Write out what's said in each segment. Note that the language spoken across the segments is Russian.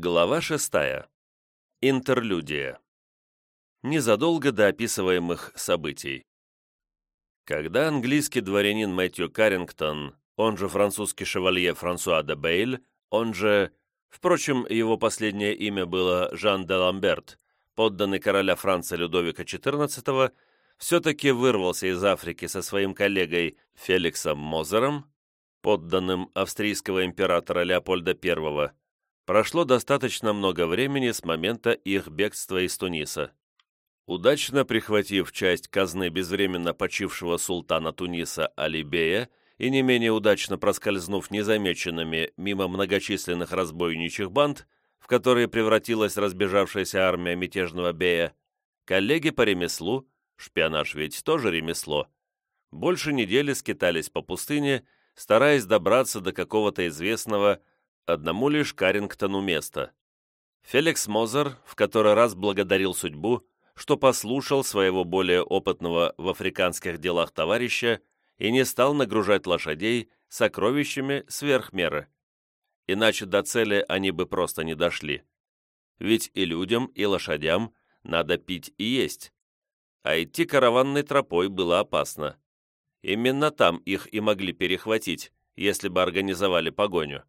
Глава шестая. Интерлюдия. Незадолго до описываемых событий. Когда английский дворянин Мэтью Каррингтон, он же французский шевалье Франсуа де Бейль, он же... Впрочем, его последнее имя было Жан де Ламберт, подданный короля Франции Людовика XIV, все-таки вырвался из Африки со своим коллегой Феликсом Мозером, подданным австрийского императора Леопольда I, прошло достаточно много времени с момента их бегства из Туниса. Удачно прихватив часть казны безвременно почившего султана Туниса Алибея и не менее удачно проскользнув незамеченными мимо многочисленных разбойничьих банд, в которые превратилась разбежавшаяся армия мятежного Бея, коллеги по ремеслу, шпионаж ведь тоже ремесло, больше недели скитались по пустыне, стараясь добраться до какого-то известного одному лишь Карингтону места. Феликс Мозер в который раз благодарил судьбу, что послушал своего более опытного в африканских делах товарища и не стал нагружать лошадей сокровищами сверх меры. Иначе до цели они бы просто не дошли. Ведь и людям, и лошадям надо пить и есть. А идти караванной тропой было опасно. Именно там их и могли перехватить, если бы организовали погоню.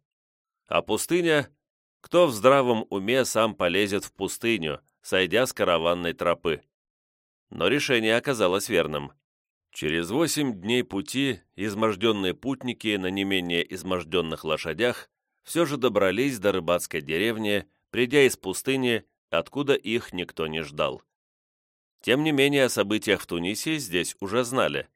А пустыня? Кто в здравом уме сам полезет в пустыню, сойдя с караванной тропы? Но решение оказалось верным. Через восемь дней пути изможденные путники на не менее изможденных лошадях все же добрались до рыбацкой деревни, придя из пустыни, откуда их никто не ждал. Тем не менее, о событиях в Тунисе здесь уже знали.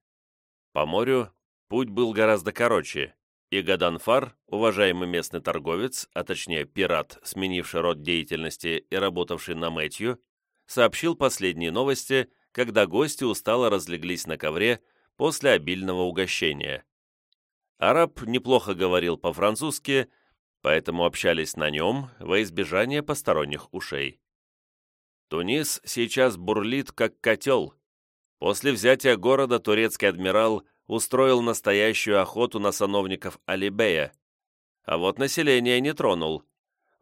По морю путь был гораздо короче, и Гаданфар, уважаемый местный торговец, а точнее пират, сменивший род деятельности и работавший на Мэтью, сообщил последние новости, когда гости устало разлеглись на ковре после обильного угощения. Араб неплохо говорил по-французски, поэтому общались на нем во избежание посторонних ушей. Тунис сейчас бурлит, как котел. После взятия города турецкий адмирал устроил настоящую охоту на сановников Алибея, а вот население не тронул.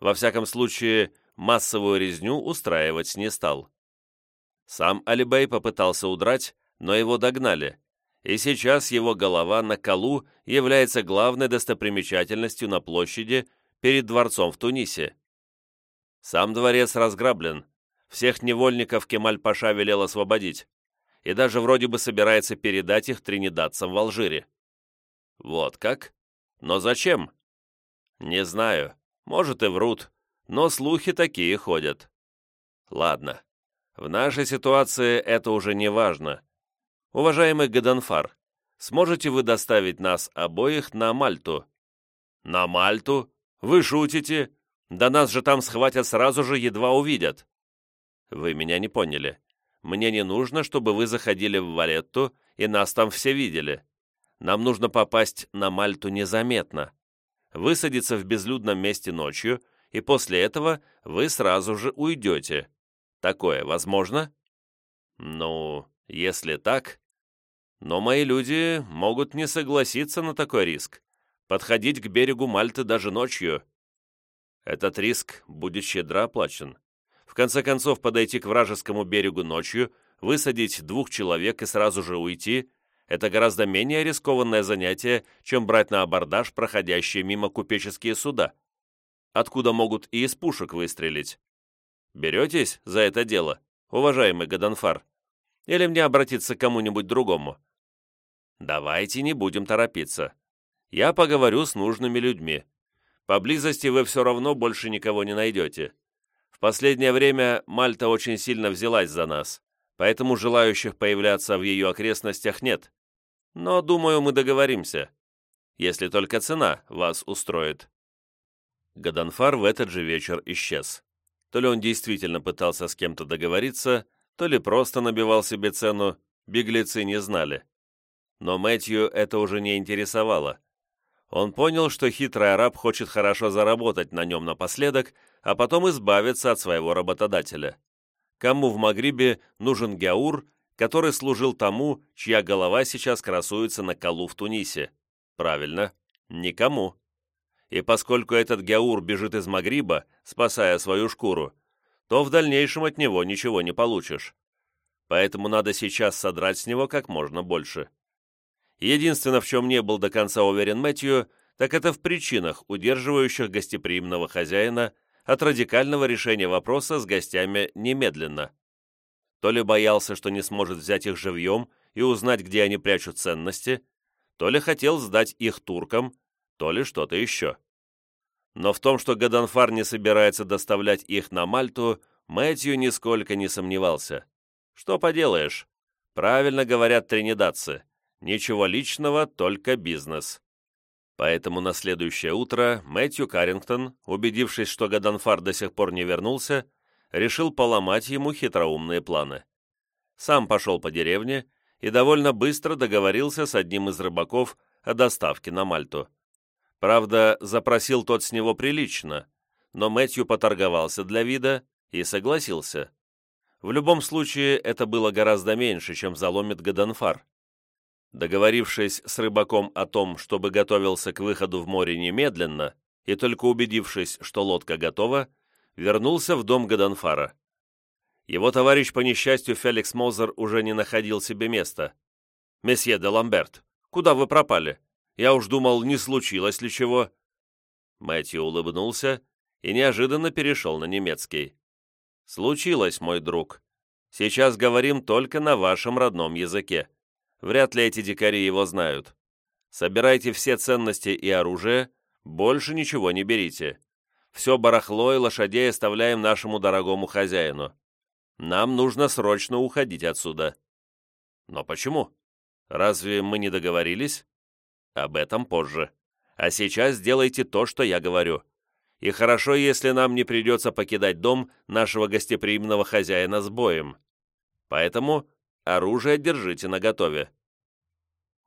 Во всяком случае, массовую резню устраивать не стал. Сам Алибей попытался удрать, но его догнали, и сейчас его голова на колу является главной достопримечательностью на площади перед дворцом в Тунисе. Сам дворец разграблен, всех невольников Кемаль-Паша велел освободить, и даже вроде бы собирается передать их тринидадцам в Алжире. Вот как? Но зачем? Не знаю. Может и врут, но слухи такие ходят. Ладно. В нашей ситуации это уже не важно. Уважаемый Гаданфар, сможете вы доставить нас обоих на Мальту? На Мальту? Вы шутите? Да нас же там схватят сразу же, едва увидят. Вы меня не поняли. Мне не нужно, чтобы вы заходили в Валетту, и нас там все видели. Нам нужно попасть на Мальту незаметно. Высадиться в безлюдном месте ночью, и после этого вы сразу же уйдете. Такое возможно? Ну, если так... Но мои люди могут не согласиться на такой риск. Подходить к берегу Мальты даже ночью. Этот риск будет щедро оплачен. В конце концов, подойти к вражескому берегу ночью, высадить двух человек и сразу же уйти – это гораздо менее рискованное занятие, чем брать на абордаж проходящие мимо купеческие суда, откуда могут и из пушек выстрелить. Беретесь за это дело, уважаемый Гаданфар? Или мне обратиться к кому-нибудь другому? Давайте не будем торопиться. Я поговорю с нужными людьми. Поблизости вы все равно больше никого не найдете последнее время Мальта очень сильно взялась за нас, поэтому желающих появляться в ее окрестностях нет. Но, думаю, мы договоримся, если только цена вас устроит». Гаданфар в этот же вечер исчез. То ли он действительно пытался с кем-то договориться, то ли просто набивал себе цену, беглецы не знали. Но Мэтью это уже не интересовало. Он понял, что хитрый араб хочет хорошо заработать на нем напоследок, а потом избавиться от своего работодателя. Кому в Магрибе нужен Гяур, который служил тому, чья голова сейчас красуется на колу в Тунисе? Правильно, никому. и поскольку этот Гяур бежит из Магриба, спасая свою шкуру, то в дальнейшем от него ничего не получишь. Поэтому надо сейчас содрать с него как можно больше. Единственное, в чем не был до конца уверен Мэтью, так это в причинах, удерживающих гостеприимного хозяина от радикального решения вопроса с гостями немедленно. То ли боялся, что не сможет взять их живьем и узнать, где они прячут ценности, то ли хотел сдать их туркам, то ли что-то еще. Но в том, что Гаданфар не собирается доставлять их на Мальту, Мэтью нисколько не сомневался. Что поделаешь? Правильно говорят тринидадцы. Ничего личного, только бизнес. Поэтому на следующее утро Мэтью Каррингтон, убедившись, что Гаданфар до сих пор не вернулся, решил поломать ему хитроумные планы. Сам пошел по деревне и довольно быстро договорился с одним из рыбаков о доставке на Мальту. Правда, запросил тот с него прилично, но Мэтью поторговался для вида и согласился. В любом случае, это было гораздо меньше, чем заломит Гаданфар. Договорившись с рыбаком о том, чтобы готовился к выходу в море немедленно, и только убедившись, что лодка готова, вернулся в дом Гаданфара. Его товарищ, по несчастью, Феликс Мозер, уже не находил себе места. «Месье де Ламберт, куда вы пропали?» Я уж думал, не случилось ли чего». Мэтью улыбнулся и неожиданно перешел на немецкий. «Случилось, мой друг. Сейчас говорим только на вашем родном языке. Вряд ли эти дикари его знают. Собирайте все ценности и оружие, больше ничего не берите. Все барахло и лошадей оставляем нашему дорогому хозяину. Нам нужно срочно уходить отсюда». «Но почему? Разве мы не договорились?» Об этом позже. А сейчас сделайте то, что я говорю. И хорошо, если нам не придется покидать дом нашего гостеприимного хозяина с боем. Поэтому оружие держите наготове».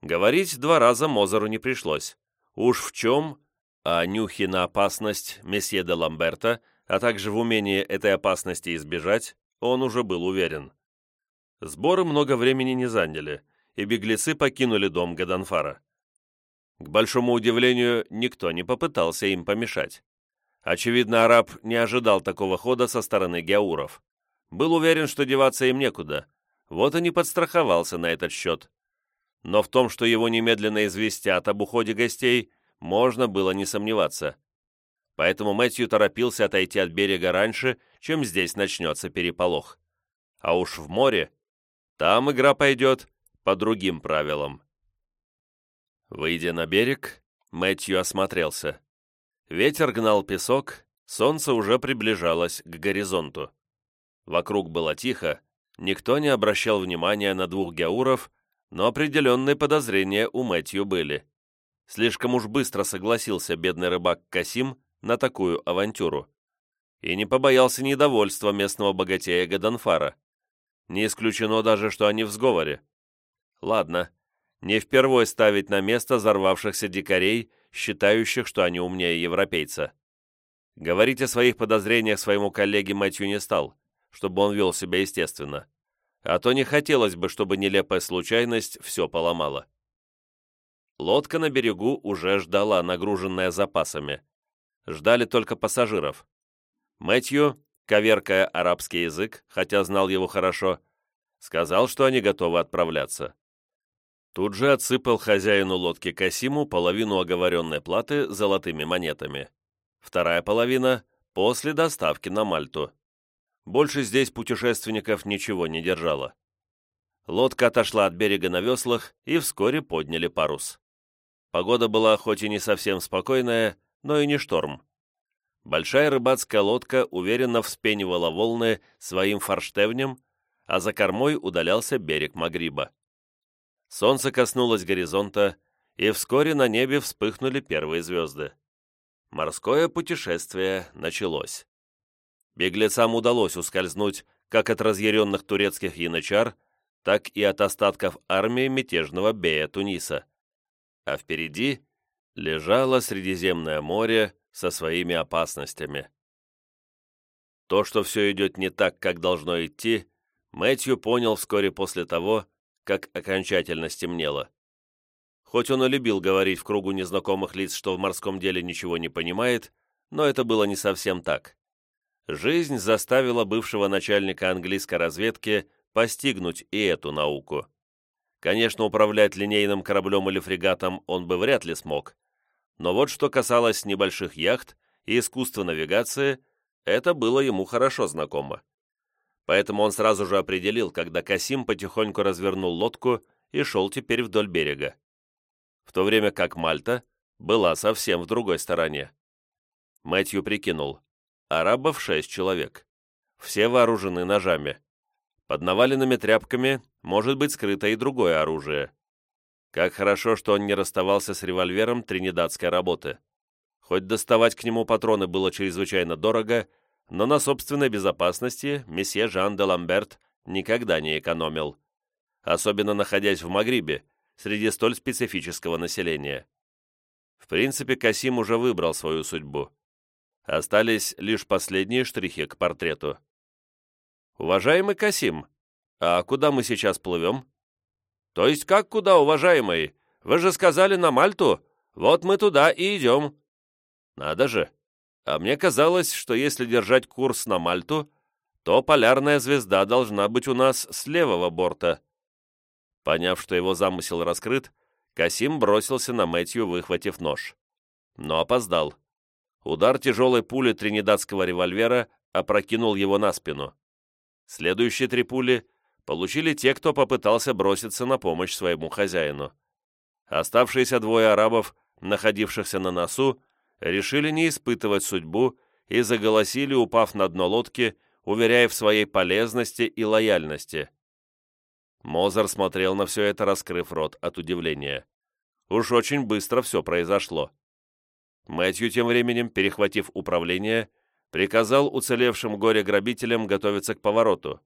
Говорить два раза Мозеру не пришлось. Уж в чем, а нюхи на опасность месье де Ламберта, а также в умении этой опасности избежать, он уже был уверен. Сборы много времени не заняли, и беглецы покинули дом Гаданфара. К большому удивлению, никто не попытался им помешать. Очевидно, араб не ожидал такого хода со стороны геауров. Был уверен, что деваться им некуда. Вот и не подстраховался на этот счет. Но в том, что его немедленно известят об уходе гостей, можно было не сомневаться. Поэтому Мэтью торопился отойти от берега раньше, чем здесь начнется переполох. А уж в море, там игра пойдет по другим правилам. Выйдя на берег, Мэтью осмотрелся. Ветер гнал песок, солнце уже приближалось к горизонту. Вокруг было тихо, никто не обращал внимания на двух геуров, но определенные подозрения у Мэтью были. Слишком уж быстро согласился бедный рыбак Касим на такую авантюру. И не побоялся недовольства местного богатея Гаданфара. Не исключено даже, что они в сговоре. Ладно, не впервой ставить на место взорвавшихся дикарей, считающих, что они умнее европейца. Говорить о своих подозрениях своему коллеге Мэтью не стал, чтобы он вел себя естественно. А то не хотелось бы, чтобы нелепая случайность все поломала. Лодка на берегу уже ждала, нагруженная запасами. Ждали только пассажиров. Мэтью, коверкая арабский язык, хотя знал его хорошо, сказал, что они готовы отправляться. Тут же отсыпал хозяину лодки Касиму половину оговоренной платы золотыми монетами. Вторая половина – после доставки на Мальту. Больше здесь путешественников ничего не держало. Лодка отошла от берега на веслах и вскоре подняли парус. Погода была хоть и не совсем спокойная, но и не шторм. Большая рыбацкая лодка уверенно вспенивала волны своим форштевнем, а за кормой удалялся берег Магриба. Солнце коснулось горизонта, и вскоре на небе вспыхнули первые звезды. Морское путешествие началось. Беглецам удалось ускользнуть как от разъяренных турецких янычар, так и от остатков армии мятежного Бея Туниса. А впереди лежало Средиземное море со своими опасностями. То, что все идет не так, как должно идти, Мэтью понял вскоре после того, как окончательно стемнело. Хоть он и любил говорить в кругу незнакомых лиц, что в морском деле ничего не понимает, но это было не совсем так. Жизнь заставила бывшего начальника английской разведки постигнуть и эту науку. Конечно, управлять линейным кораблем или фрегатом он бы вряд ли смог, но вот что касалось небольших яхт и искусства навигации, это было ему хорошо знакомо. Поэтому он сразу же определил, когда Касим потихоньку развернул лодку и шел теперь вдоль берега. В то время как Мальта была совсем в другой стороне. Мэтью прикинул. Арабов шесть человек. Все вооружены ножами. Под наваленными тряпками может быть скрыто и другое оружие. Как хорошо, что он не расставался с револьвером тринидадской работы. Хоть доставать к нему патроны было чрезвычайно дорого, но на собственной безопасности месье Жан де Ламберт никогда не экономил. Особенно находясь в Магрибе, среди столь специфического населения. В принципе, Касим уже выбрал свою судьбу. Остались лишь последние штрихи к портрету. «Уважаемый Касим, а куда мы сейчас плывем?» «То есть как куда, уважаемый? Вы же сказали на Мальту. Вот мы туда и идем». «Надо же. А мне казалось, что если держать курс на Мальту, то полярная звезда должна быть у нас с левого борта». Поняв, что его замысел раскрыт, Касим бросился на Мэтью, выхватив нож. Но опоздал. Удар тяжелой пули тринидадского револьвера опрокинул его на спину. Следующие три пули получили те, кто попытался броситься на помощь своему хозяину. Оставшиеся двое арабов, находившихся на носу, решили не испытывать судьбу и заголосили, упав на дно лодки, уверяя в своей полезности и лояльности. Мозер смотрел на все это, раскрыв рот от удивления. Уж очень быстро все произошло. Мэтью тем временем, перехватив управление, приказал уцелевшим горе-грабителям готовиться к повороту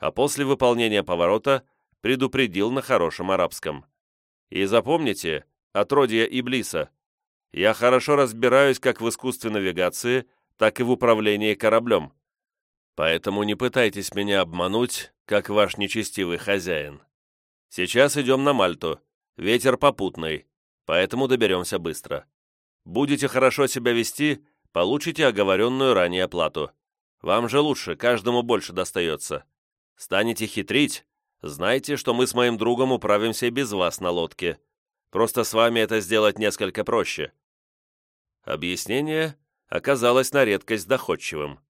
а после выполнения поворота предупредил на хорошем арабском. И запомните, отродье Иблиса, я хорошо разбираюсь как в искусстве навигации, так и в управлении кораблем. Поэтому не пытайтесь меня обмануть, как ваш нечестивый хозяин. Сейчас идем на Мальту. Ветер попутный, поэтому доберемся быстро. Будете хорошо себя вести, получите оговоренную ранее оплату. Вам же лучше, каждому больше достается. Станете хитрить, знайте, что мы с моим другом управимся без вас на лодке. Просто с вами это сделать несколько проще». Объяснение оказалось на редкость доходчивым.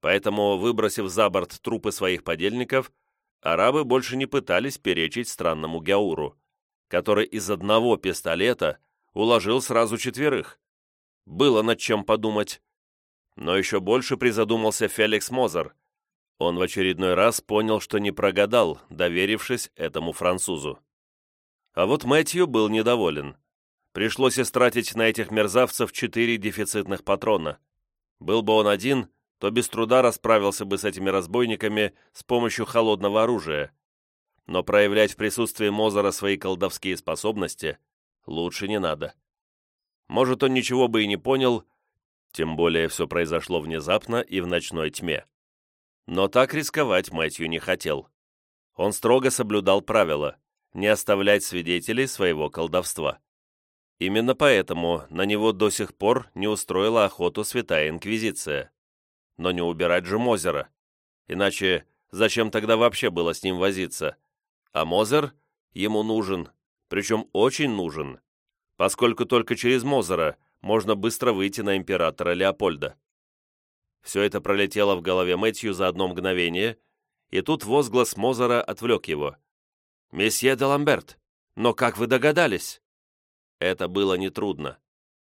Поэтому, выбросив за борт трупы своих подельников, арабы больше не пытались перечить странному Гяуру, который из одного пистолета уложил сразу четверых. Было над чем подумать. Но еще больше призадумался Феликс Мозер, он в очередной раз понял, что не прогадал, доверившись этому французу. А вот Мэтью был недоволен. Пришлось истратить на этих мерзавцев четыре дефицитных патрона. Был бы он один, то без труда расправился бы с этими разбойниками с помощью холодного оружия. Но проявлять в присутствии Мозера свои колдовские способности лучше не надо. Может, он ничего бы и не понял, тем более все произошло внезапно и в ночной тьме. Но так рисковать Мэтью не хотел. Он строго соблюдал правила не оставлять свидетелей своего колдовства. Именно поэтому на него до сих пор не устроила охоту Святая Инквизиция. Но не убирать же Мозера. Иначе зачем тогда вообще было с ним возиться? А Мозер ему нужен, причем очень нужен, поскольку только через Мозера можно быстро выйти на императора Леопольда. Все это пролетело в голове Мэтью за одно мгновение, и тут возглас Мозера отвлек его. «Месье де Ламберт, но как вы догадались?» Это было нетрудно.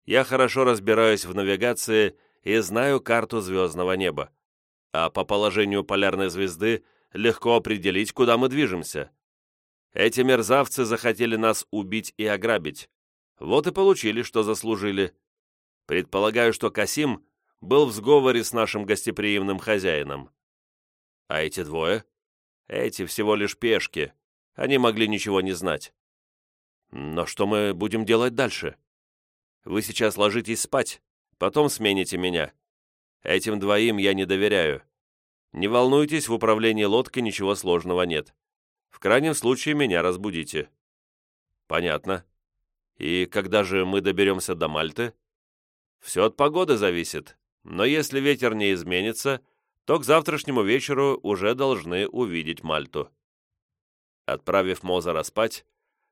Я хорошо разбираюсь в навигации и знаю карту звездного неба. А по положению полярной звезды легко определить, куда мы движемся. Эти мерзавцы захотели нас убить и ограбить. Вот и получили, что заслужили. Предполагаю, что Касим был в сговоре с нашим гостеприимным хозяином. А эти двое? Эти всего лишь пешки. Они могли ничего не знать. Но что мы будем делать дальше? Вы сейчас ложитесь спать, потом смените меня. Этим двоим я не доверяю. Не волнуйтесь, в управлении лодкой ничего сложного нет. В крайнем случае меня разбудите». «Понятно. И когда же мы доберемся до Мальты? Все от погоды зависит, но если ветер не изменится, то к завтрашнему вечеру уже должны увидеть Мальту. Отправив Мозера спать,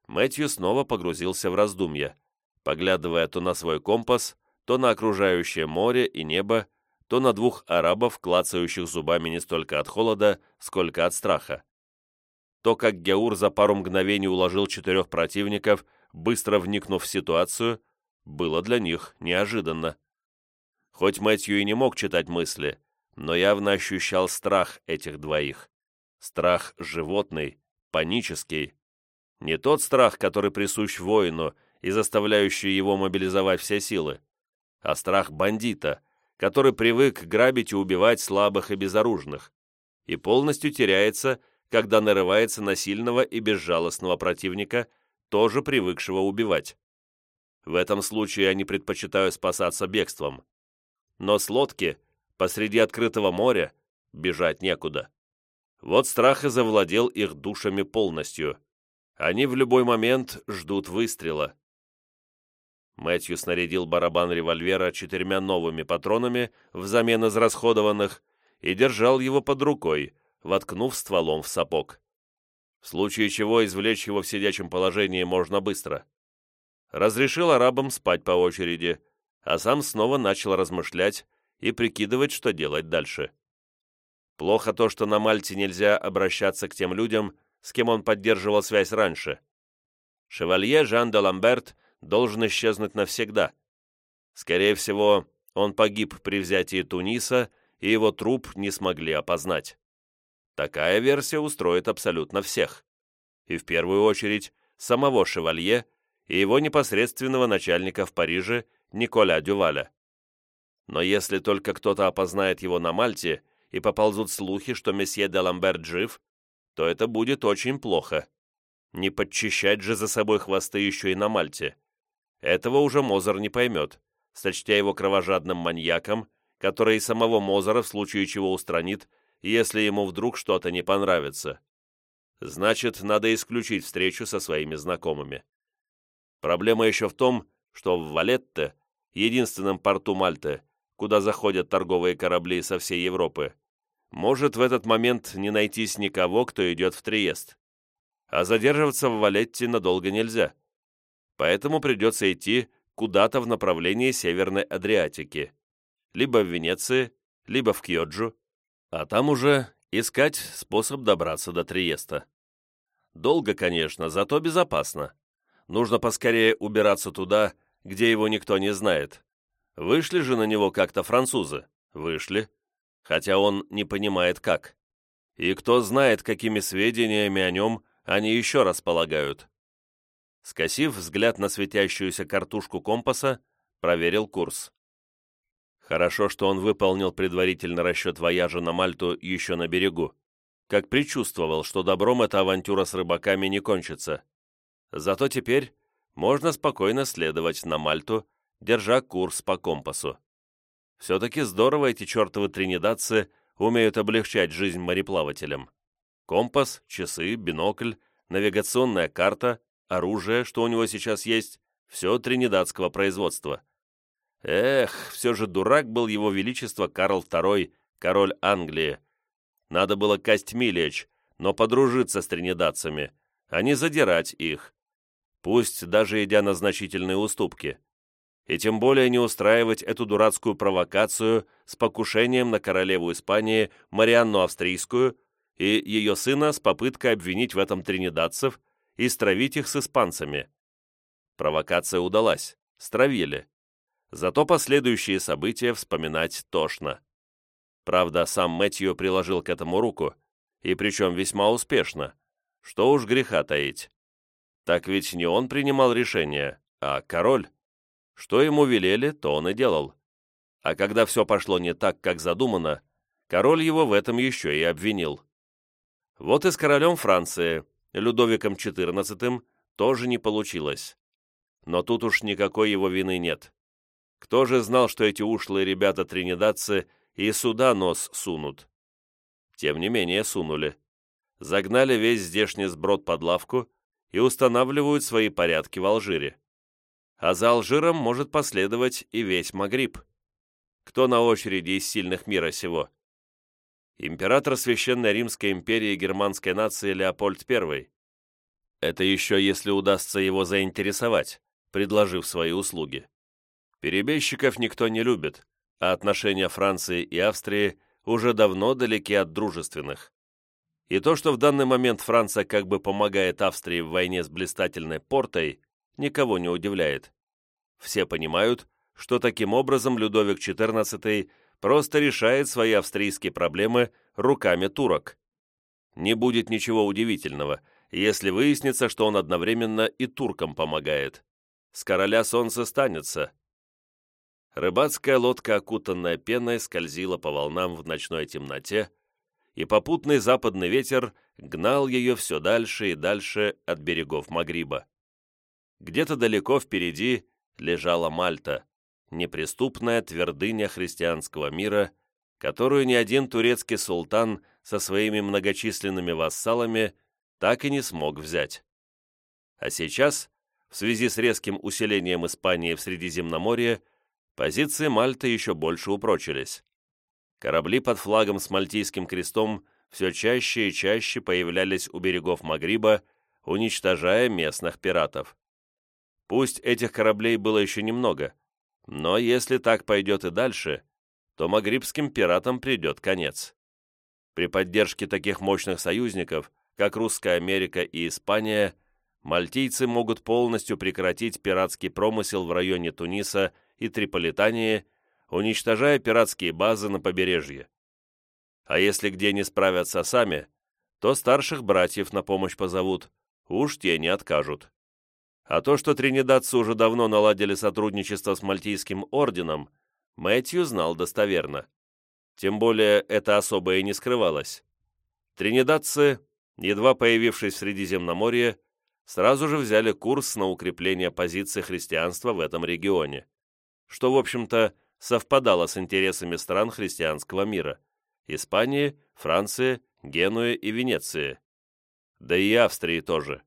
Мэтью снова погрузился в раздумья, поглядывая то на свой компас, то на окружающее море и небо, то на двух арабов, клацающих зубами не столько от холода, сколько от страха. То, как Геур за пару мгновений уложил четырех противников, быстро вникнув в ситуацию, было для них неожиданно. Хоть Мэтью и не мог читать мысли, но явно ощущал страх этих двоих. Страх животный, панический. Не тот страх, который присущ воину и заставляющий его мобилизовать все силы, а страх бандита, который привык грабить и убивать слабых и безоружных, и полностью теряется, когда нарывается на сильного и безжалостного противника, тоже привыкшего убивать. В этом случае они предпочитают спасаться бегством. Но с лодки, посреди открытого моря, бежать некуда. Вот страх и завладел их душами полностью. Они в любой момент ждут выстрела. Мэтью снарядил барабан револьвера четырьмя новыми патронами взамен израсходованных и держал его под рукой, воткнув стволом в сапог. В случае чего извлечь его в сидячем положении можно быстро. Разрешил арабам спать по очереди, а сам снова начал размышлять и прикидывать, что делать дальше. Плохо то, что на Мальте нельзя обращаться к тем людям, с кем он поддерживал связь раньше. Шевалье Жан де Ламберт должен исчезнуть навсегда. Скорее всего, он погиб при взятии Туниса, и его труп не смогли опознать. Такая версия устроит абсолютно всех. И в первую очередь самого Шевалье и его непосредственного начальника в Париже Николя Дюваля. Но если только кто-то опознает его на Мальте и поползут слухи, что месье де Ламберт жив, то это будет очень плохо. Не подчищать же за собой хвосты еще и на Мальте. Этого уже Мозер не поймет, сочтя его кровожадным маньяком, который и самого Мозера в случае чего устранит, если ему вдруг что-то не понравится. Значит, надо исключить встречу со своими знакомыми. Проблема еще в том, что в Валетте, единственном порту Мальты, куда заходят торговые корабли со всей Европы, может в этот момент не найтись никого, кто идет в Триест. А задерживаться в Валетте надолго нельзя. Поэтому придется идти куда-то в направлении Северной Адриатики. Либо в Венеции, либо в Кьоджу, а там уже искать способ добраться до Триеста. Долго, конечно, зато безопасно. Нужно поскорее убираться туда, где его никто не знает, Вышли же на него как-то французы? Вышли. Хотя он не понимает как. И кто знает, какими сведениями о нем они еще располагают. Скосив взгляд на светящуюся картушку компаса, проверил курс. Хорошо, что он выполнил предварительно расчет вояжа на Мальту еще на берегу. Как предчувствовал, что добром эта авантюра с рыбаками не кончится. Зато теперь можно спокойно следовать на Мальту, держа курс по компасу. Все-таки здорово эти чертовы тринидадцы умеют облегчать жизнь мореплавателям. Компас, часы, бинокль, навигационная карта, оружие, что у него сейчас есть, все тринидадского производства. Эх, все же дурак был его величество Карл II, король Англии. Надо было костьми лечь, но подружиться с тринидадцами, а не задирать их. Пусть даже идя на значительные уступки и тем более не устраивать эту дурацкую провокацию с покушением на королеву Испании Марианну Австрийскую и ее сына с попыткой обвинить в этом тринидадцев и стравить их с испанцами. Провокация удалась, стравили. Зато последующие события вспоминать тошно. Правда, сам Мэтью приложил к этому руку, и причем весьма успешно. Что уж греха таить. Так ведь не он принимал решение, а король. Что ему велели, то он и делал. А когда все пошло не так, как задумано, король его в этом еще и обвинил. Вот и с королем Франции, Людовиком XIV, тоже не получилось. Но тут уж никакой его вины нет. Кто же знал, что эти ушлые ребята-тринидадцы и сюда нос сунут? Тем не менее сунули. Загнали весь здешний сброд под лавку и устанавливают свои порядки в Алжире. а за Алжиром может последовать и весь Магриб. Кто на очереди из сильных мира сего? Император Священной Римской империи германской нации Леопольд I. Это еще если удастся его заинтересовать, предложив свои услуги. Перебежчиков никто не любит, а отношения Франции и Австрии уже давно далеки от дружественных. И то, что в данный момент Франция как бы помогает Австрии в войне с блистательной Портой, никого не удивляет. Все понимают, что таким образом Людовик XIV просто решает свои австрийские проблемы руками турок. Не будет ничего удивительного, если выяснится, что он одновременно и туркам помогает. С короля солнце станется. Рыбацкая лодка, окутанная пеной, скользила по волнам в ночной темноте, и попутный западный ветер гнал ее все дальше и дальше от берегов Магриба. Где-то далеко впереди лежала Мальта, неприступная твердыня христианского мира, которую ни один турецкий султан со своими многочисленными вассалами так и не смог взять. А сейчас, в связи с резким усилением Испании в Средиземноморье, позиции Мальты еще больше упрочились. Корабли под флагом с мальтийским крестом все чаще и чаще появлялись у берегов Магриба, уничтожая местных пиратов. Пусть этих кораблей было еще немного, но если так пойдет и дальше, то магрибским пиратам придет конец. При поддержке таких мощных союзников, как Русская Америка и Испания, мальтийцы могут полностью прекратить пиратский промысел в районе Туниса и Триполитании – уничтожая пиратские базы на побережье. А если где не справятся сами, то старших братьев на помощь позовут, уж те не откажут. А то, что тринидадцы уже давно наладили сотрудничество с Мальтийским орденом, Мэтью знал достоверно. Тем более это особо и не скрывалось. Тринидадцы, едва появившись в Средиземноморье, сразу же взяли курс на укрепление позиции христианства в этом регионе, что, в общем-то, совпадало с интересами стран христианского мира – Испании, Франции, Генуи и Венеции. Да и Австрии тоже.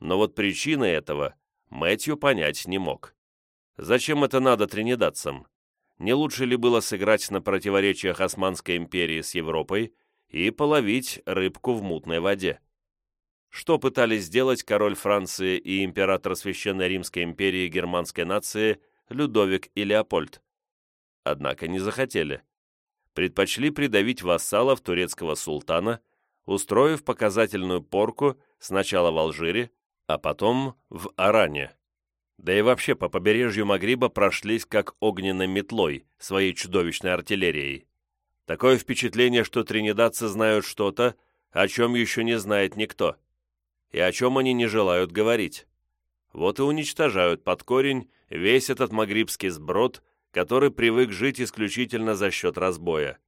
Но вот причины этого Мэтью понять не мог. Зачем это надо тринидадцам? Не лучше ли было сыграть на противоречиях Османской империи с Европой и половить рыбку в мутной воде? Что пытались сделать король Франции и император Священной Римской империи германской нации Людовик и Леопольд? однако не захотели. Предпочли придавить вассалов турецкого султана, устроив показательную порку сначала в Алжире, а потом в Аране. Да и вообще по побережью Магриба прошлись как огненной метлой своей чудовищной артиллерией. Такое впечатление, что тринидадцы знают что-то, о чем еще не знает никто, и о чем они не желают говорить. Вот и уничтожают под корень весь этот магрибский сброд который привык жить исключительно за счет разбоя.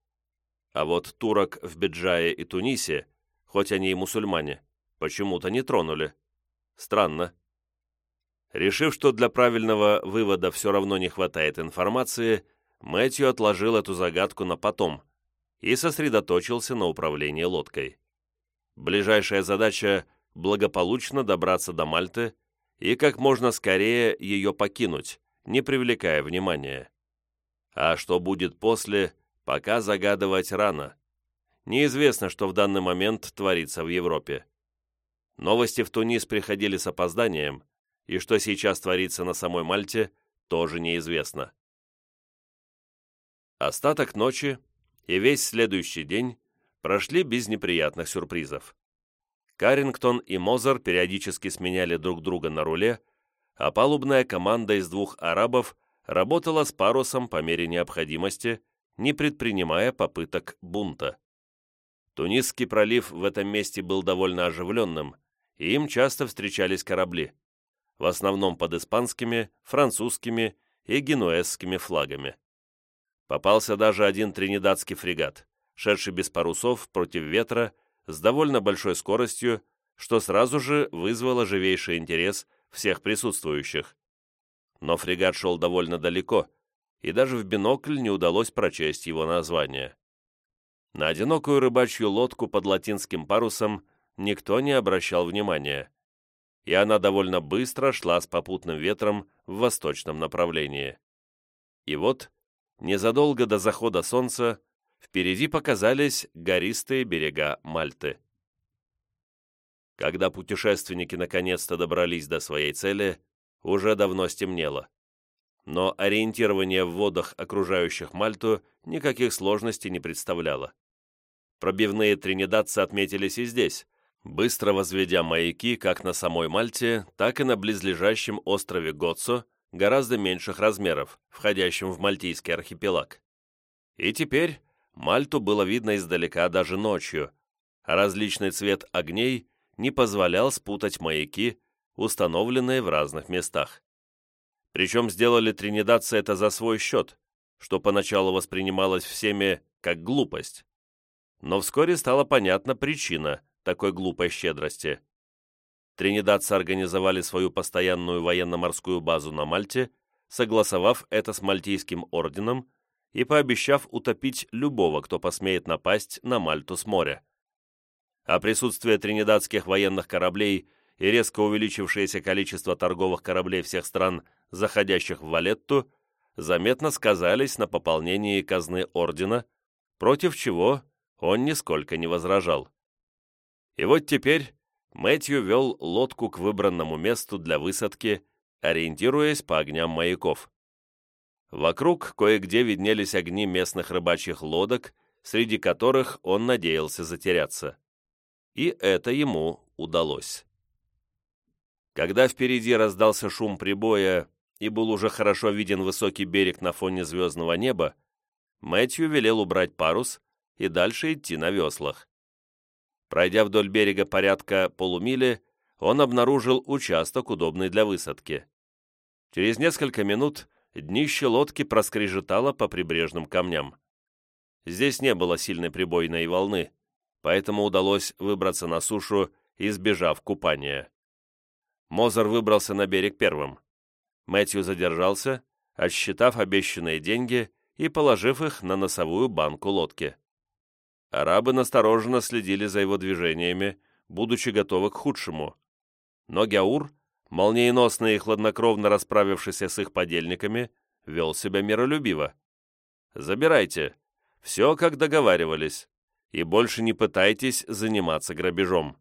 А вот турок в Беджае и Тунисе, хоть они и мусульмане, почему-то не тронули. Странно. Решив, что для правильного вывода все равно не хватает информации, Мэтью отложил эту загадку на потом и сосредоточился на управлении лодкой. Ближайшая задача – благополучно добраться до Мальты и как можно скорее ее покинуть, не привлекая внимания. А что будет после, пока загадывать рано. Неизвестно, что в данный момент творится в Европе. Новости в Тунис приходили с опозданием, и что сейчас творится на самой Мальте, тоже неизвестно. Остаток ночи и весь следующий день прошли без неприятных сюрпризов. Карингтон и Мозер периодически сменяли друг друга на руле, а палубная команда из двух арабов работала с парусом по мере необходимости, не предпринимая попыток бунта. Тунисский пролив в этом месте был довольно оживленным, и им часто встречались корабли, в основном под испанскими, французскими и генуэзскими флагами. Попался даже один тринидадский фрегат, шедший без парусов против ветра с довольно большой скоростью, что сразу же вызвало живейший интерес всех присутствующих но фрегат шел довольно далеко, и даже в бинокль не удалось прочесть его название. На одинокую рыбачью лодку под латинским парусом никто не обращал внимания. и она довольно быстро шла с попутным ветром в восточном направлении. И вот, незадолго до захода солнца, впереди показались гористые берега Мальты. Когда путешественники наконец-то добрались до своей цели, уже давно стемнело. Но ориентирование в водах, окружающих Мальту, никаких сложностей не представляло. Пробивные тринидадцы отметились и здесь, быстро возведя маяки как на самой Мальте, так и на близлежащем острове Готсо, гораздо меньших размеров, входящем в Мальтийский архипелаг. И теперь Мальту было видно издалека даже ночью, а различный цвет огней не позволял спутать маяки, установленные в разных местах. Причем сделали тринидадцы это за свой счет, что поначалу воспринималось всеми как глупость. Но вскоре стала понятна причина такой глупой щедрости. Тринидадцы организовали свою постоянную военно-морскую базу на Мальте, согласовав это с Мальтийским орденом и пообещав утопить любого, кто посмеет напасть на Мальту с моря. А присутствие тринидадских военных кораблей и резко увеличившееся количество торговых кораблей всех стран, заходящих в Валетту, заметно сказались на пополнении казны ордена, против чего он нисколько не возражал. И вот теперь Мэтью вел лодку к выбранному месту для высадки, ориентируясь по огням маяков. Вокруг кое-где виднелись огни местных рыбачьих лодок, среди которых он надеялся затеряться. И это ему удалось. Когда впереди раздался шум прибоя и был уже хорошо виден высокий берег на фоне звездного неба, Мэтью велел убрать парус и дальше идти на веслах. Пройдя вдоль берега порядка полумили, он обнаружил участок, удобный для высадки. Через несколько минут днище лодки проскрежетало по прибрежным камням. Здесь не было сильной прибойной волны, поэтому удалось выбраться на сушу, избежав купания. Мозер выбрался на берег первым. Мэтью задержался, отсчитав обещанные деньги и положив их на носовую банку лодки. Арабы настороженно следили за его движениями, будучи готовы к худшему. Но Гяур, молниеносно и хладнокровно расправившийся с их подельниками, вел себя миролюбиво. «Забирайте. Все, как договаривались. И больше не пытайтесь заниматься грабежом.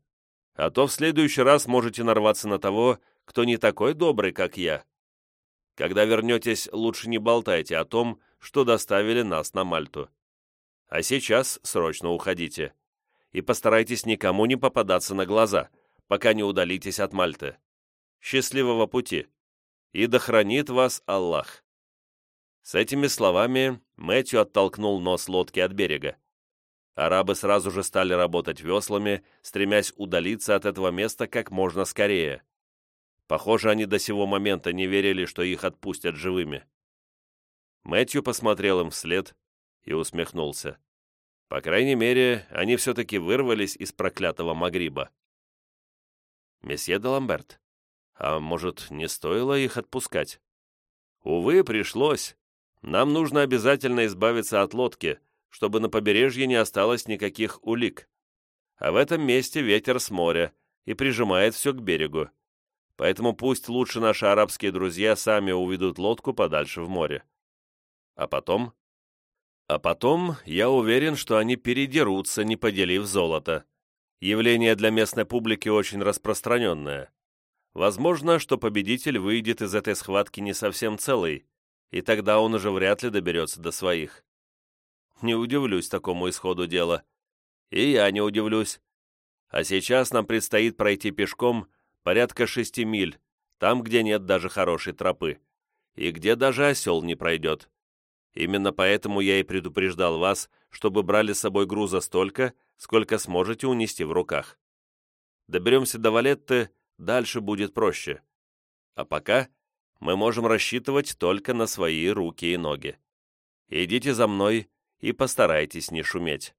А то в следующий раз можете нарваться на того, кто не такой добрый, как я. Когда вернетесь, лучше не болтайте о том, что доставили нас на Мальту. А сейчас срочно уходите. И постарайтесь никому не попадаться на глаза, пока не удалитесь от Мальты. Счастливого пути! И да хранит вас Аллах!» С этими словами Мэтью оттолкнул нос лодки от берега. Арабы сразу же стали работать веслами, стремясь удалиться от этого места как можно скорее. Похоже, они до сего момента не верили, что их отпустят живыми. Мэтью посмотрел им вслед, и усмехнулся. По крайней мере, они все-таки вырвались из проклятого Магриба. «Месье де Ламберт, а может, не стоило их отпускать?» «Увы, пришлось. Нам нужно обязательно избавиться от лодки, чтобы на побережье не осталось никаких улик. А в этом месте ветер с моря и прижимает все к берегу. Поэтому пусть лучше наши арабские друзья сами уведут лодку подальше в море. А потом а потом, я уверен, что они передерутся, не поделив золото. Явление для местной публики очень распространенное. Возможно, что победитель выйдет из этой схватки не совсем целый, и тогда он уже вряд ли доберется до своих. Не удивлюсь такому исходу дела. И я не удивлюсь. А сейчас нам предстоит пройти пешком порядка шести миль, там, где нет даже хорошей тропы, и где даже осел не пройдет. Именно поэтому я и предупреждал вас, чтобы брали с собой груза столько, сколько сможете унести в руках. Доберемся до Валетты, дальше будет проще. А пока мы можем рассчитывать только на свои руки и ноги. Идите за мной и постарайтесь не шуметь.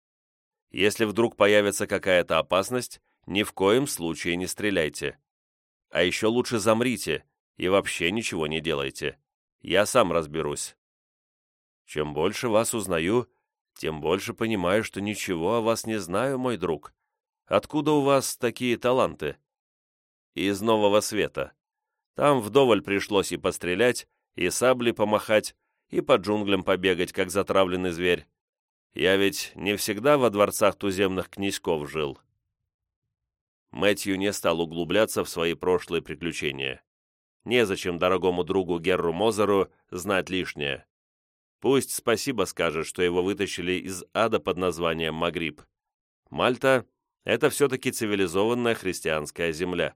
Если вдруг появится какая-то опасность, ни в коем случае не стреляйте. А еще лучше замрите и вообще ничего не делайте. Я сам разберусь. Чем больше вас узнаю, тем больше понимаю, что ничего о вас не знаю, мой друг. Откуда у вас такие таланты?» Из Нового Света. Там вдоволь пришлось и пострелять, и сабли помахать, и по джунглям побегать, как затравленный зверь. Я ведь не всегда во дворцах туземных князьков жил. Мэтью не стал углубляться в свои прошлые приключения. Незачем дорогому другу Герру Мозеру знать лишнее. Пусть спасибо скажет, что его вытащили из ада под названием Магриб. Мальта — это все-таки цивилизованная христианская земля.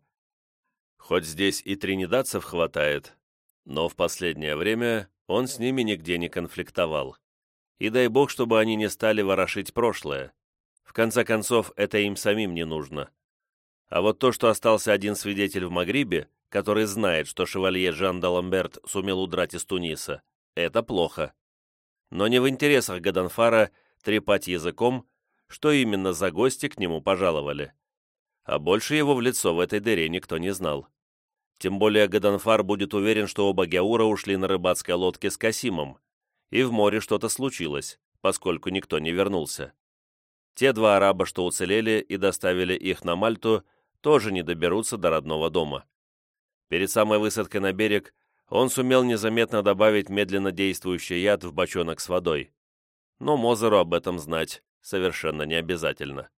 Хоть здесь и тринидадцев хватает, но в последнее время он с ними нигде не конфликтовал. И дай бог, чтобы они не стали ворошить прошлое. В конце концов, это им самим не нужно. А вот то, что остался один свидетель в Магрибе, который знает, что шевалье Жан d'Аламберт сумел удрать из Туниса, это плохо. Но не в интересах Гаданфара трепать языком, что именно за гости к нему пожаловали. А больше его в лицо в этой дыре никто не знал. Тем более Гаданфар будет уверен, что оба Геура ушли на рыбацкой лодке с Касимом, и в море что-то случилось, поскольку никто не вернулся. Те два араба, что уцелели и доставили их на Мальту, тоже не доберутся до родного дома. Перед самой высадкой на берег он сумел незаметно добавить медленно действующий яд в бочонок с водой. Но Мозеру об этом знать совершенно не обязательно.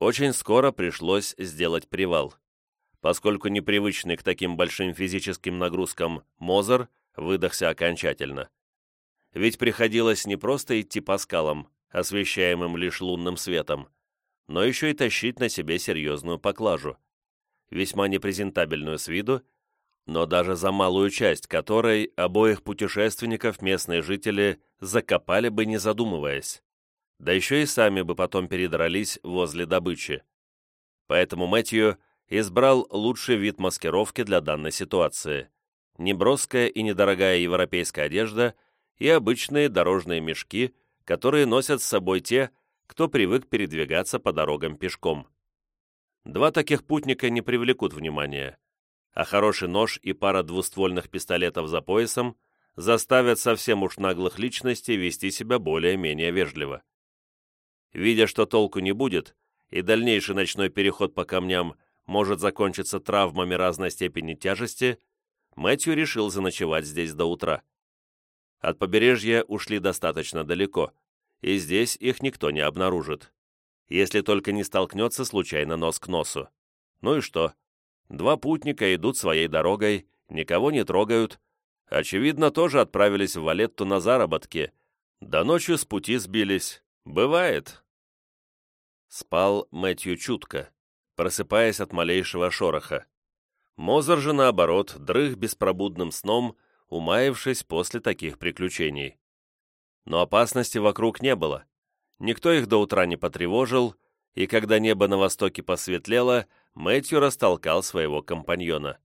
Очень скоро пришлось сделать привал поскольку непривычный к таким большим физическим нагрузкам Мозер выдохся окончательно. Ведь приходилось не просто идти по скалам, освещаемым лишь лунным светом, но еще и тащить на себе серьезную поклажу, весьма непрезентабельную с виду, но даже за малую часть которой обоих путешественников местные жители закопали бы не задумываясь, да еще и сами бы потом передрались возле добычи. Поэтому Мэтью избрал лучший вид маскировки для данной ситуации. Неброская и недорогая европейская одежда и обычные дорожные мешки, которые носят с собой те, кто привык передвигаться по дорогам пешком. Два таких путника не привлекут внимания, а хороший нож и пара двуствольных пистолетов за поясом заставят совсем уж наглых личностей вести себя более-менее вежливо. Видя, что толку не будет, и дальнейший ночной переход по камням – может закончиться травмами разной степени тяжести, Мэтью решил заночевать здесь до утра. От побережья ушли достаточно далеко, и здесь их никто не обнаружит. Если только не столкнется случайно нос к носу. Ну и что? Два путника идут своей дорогой, никого не трогают. Очевидно, тоже отправились в Валетту на заработки. До ночью с пути сбились. Бывает. Спал Мэтью чутко просыпаясь от малейшего шороха. Мозер же, наоборот, дрых беспробудным сном, умаившись после таких приключений. Но опасности вокруг не было. Никто их до утра не потревожил, и когда небо на востоке посветлело, Мэтью растолкал своего компаньона.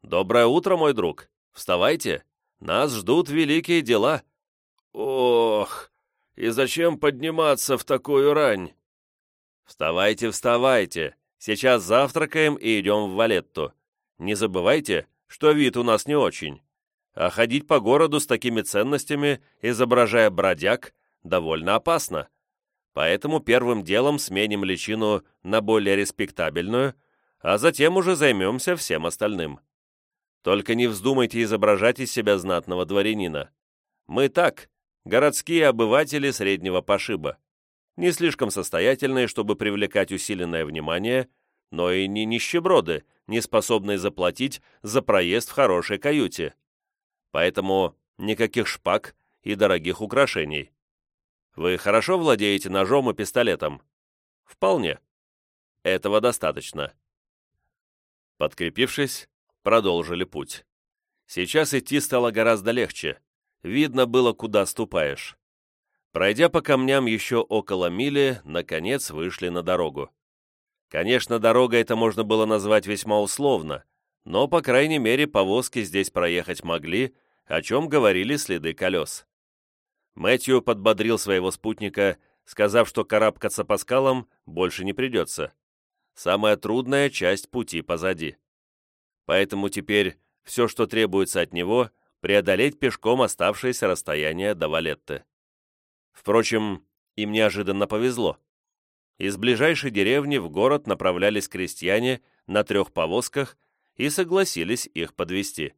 «Доброе утро, мой друг! Вставайте! Нас ждут великие дела!» «Ох, и зачем подниматься в такую рань?» «Вставайте, вставайте! Сейчас завтракаем и идем в Валетту. Не забывайте, что вид у нас не очень. А ходить по городу с такими ценностями, изображая бродяг, довольно опасно. Поэтому первым делом сменим личину на более респектабельную, а затем уже займемся всем остальным. Только не вздумайте изображать из себя знатного дворянина. Мы так, городские обыватели среднего пошиба не слишком состоятельные, чтобы привлекать усиленное внимание, но и не нищеброды, не способные заплатить за проезд в хорошей каюте. Поэтому никаких шпаг и дорогих украшений. Вы хорошо владеете ножом и пистолетом? Вполне. Этого достаточно. Подкрепившись, продолжили путь. Сейчас идти стало гораздо легче. Видно было, куда ступаешь. Пройдя по камням еще около мили, наконец вышли на дорогу. Конечно, дорога это можно было назвать весьма условно, но, по крайней мере, повозки здесь проехать могли, о чем говорили следы колес. Мэтью подбодрил своего спутника, сказав, что карабкаться по скалам больше не придется. Самая трудная часть пути позади. Поэтому теперь все, что требуется от него, преодолеть пешком оставшееся расстояние до Валетты. Впрочем, им неожиданно повезло. Из ближайшей деревни в город направлялись крестьяне, на трех повозках и согласились их подвести.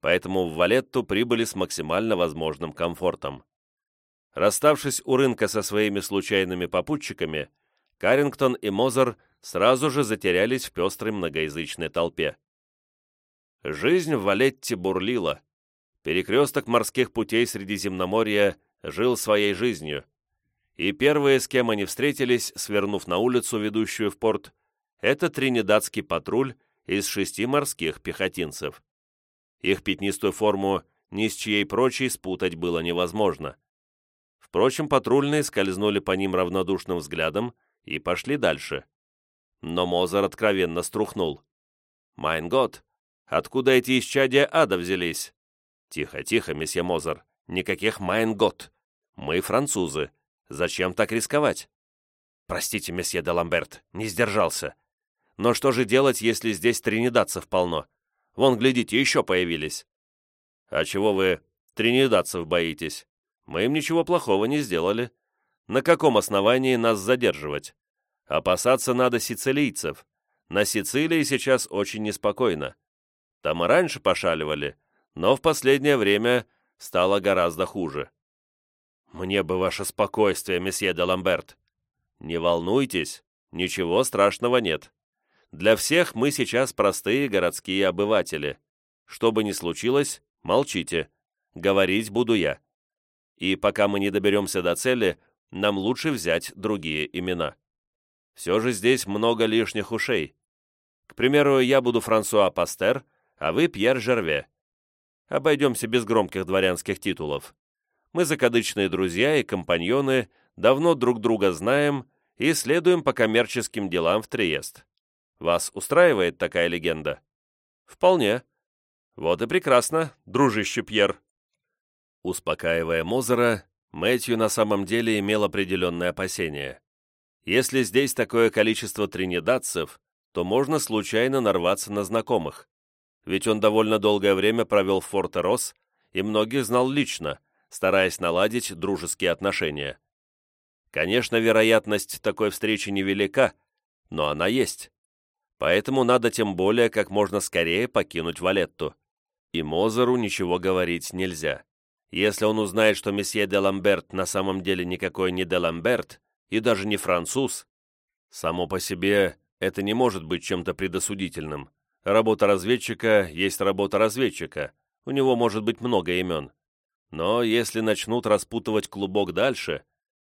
Поэтому в Валетту прибыли с максимально возможным комфортом. Расставшись у рынка со своими случайными попутчиками, Карингтон и Мозер сразу же затерялись в пестрой многоязычной толпе. Жизнь в Валетте бурлила. Перекресток морских путей Средиземноморья жил своей жизнью. И первые, с кем они встретились, свернув на улицу, ведущую в порт, это тринидадский патруль из шести морских пехотинцев. Их пятнистую форму ни с чьей прочей спутать было невозможно. Впрочем, патрульные скользнули по ним равнодушным взглядом и пошли дальше. Но Мозер откровенно струхнул. «Mein Gott, откуда эти исчадия ада взялись?» «Тихо, тихо, месье Мозер, никаких mein Gott. Мы французы. Зачем так рисковать?» «Простите, месье де Ламберт, не сдержался. Но что же делать, если здесь тринидадцев полно? Вон, глядите, еще появились». «А чего вы тринидадцев боитесь? Мы им ничего плохого не сделали. На каком основании нас задерживать? Опасаться надо сицилийцев. На Сицилии сейчас очень неспокойно. Там и раньше пошаливали, но в последнее время стало гораздо хуже. Мне бы ваше спокойствие, месье де Ламберт. Не волнуйтесь, ничего страшного нет. Для всех мы сейчас простые городские обыватели. Что бы ни случилось, молчите. Говорить буду я. И пока мы не доберемся до цели, нам лучше взять другие имена. Все же здесь много лишних ушей. К примеру, я буду Франсуа Пастер, а вы Пьер Жерве. Обойдемся без громких дворянских титулов. Мы закадычные друзья и компаньоны, давно друг друга знаем и следуем по коммерческим делам в Триест. Вас устраивает такая легенда? Вполне. Вот и прекрасно, дружище Пьер. Успокаивая Мозера, Мэтью на самом деле имел определенные опасения. Если здесь такое количество тринидадцев, то можно случайно нарваться на знакомых. Ведь он довольно долгое время провел в Форте-Рос и многих знал лично, стараясь наладить дружеские отношения. Конечно, вероятность такой встречи невелика, но она есть поэтому надо тем более как можно скорее покинуть Валетту. И Мозеру ничего говорить нельзя. Если он узнает, что месье де Ламберт на самом деле никакой не де Ламберт и даже не француз, само по себе это не может быть чем-то предосудительным. Работа разведчика есть работа разведчика, у него может быть много имен. Но если начнут распутывать клубок дальше,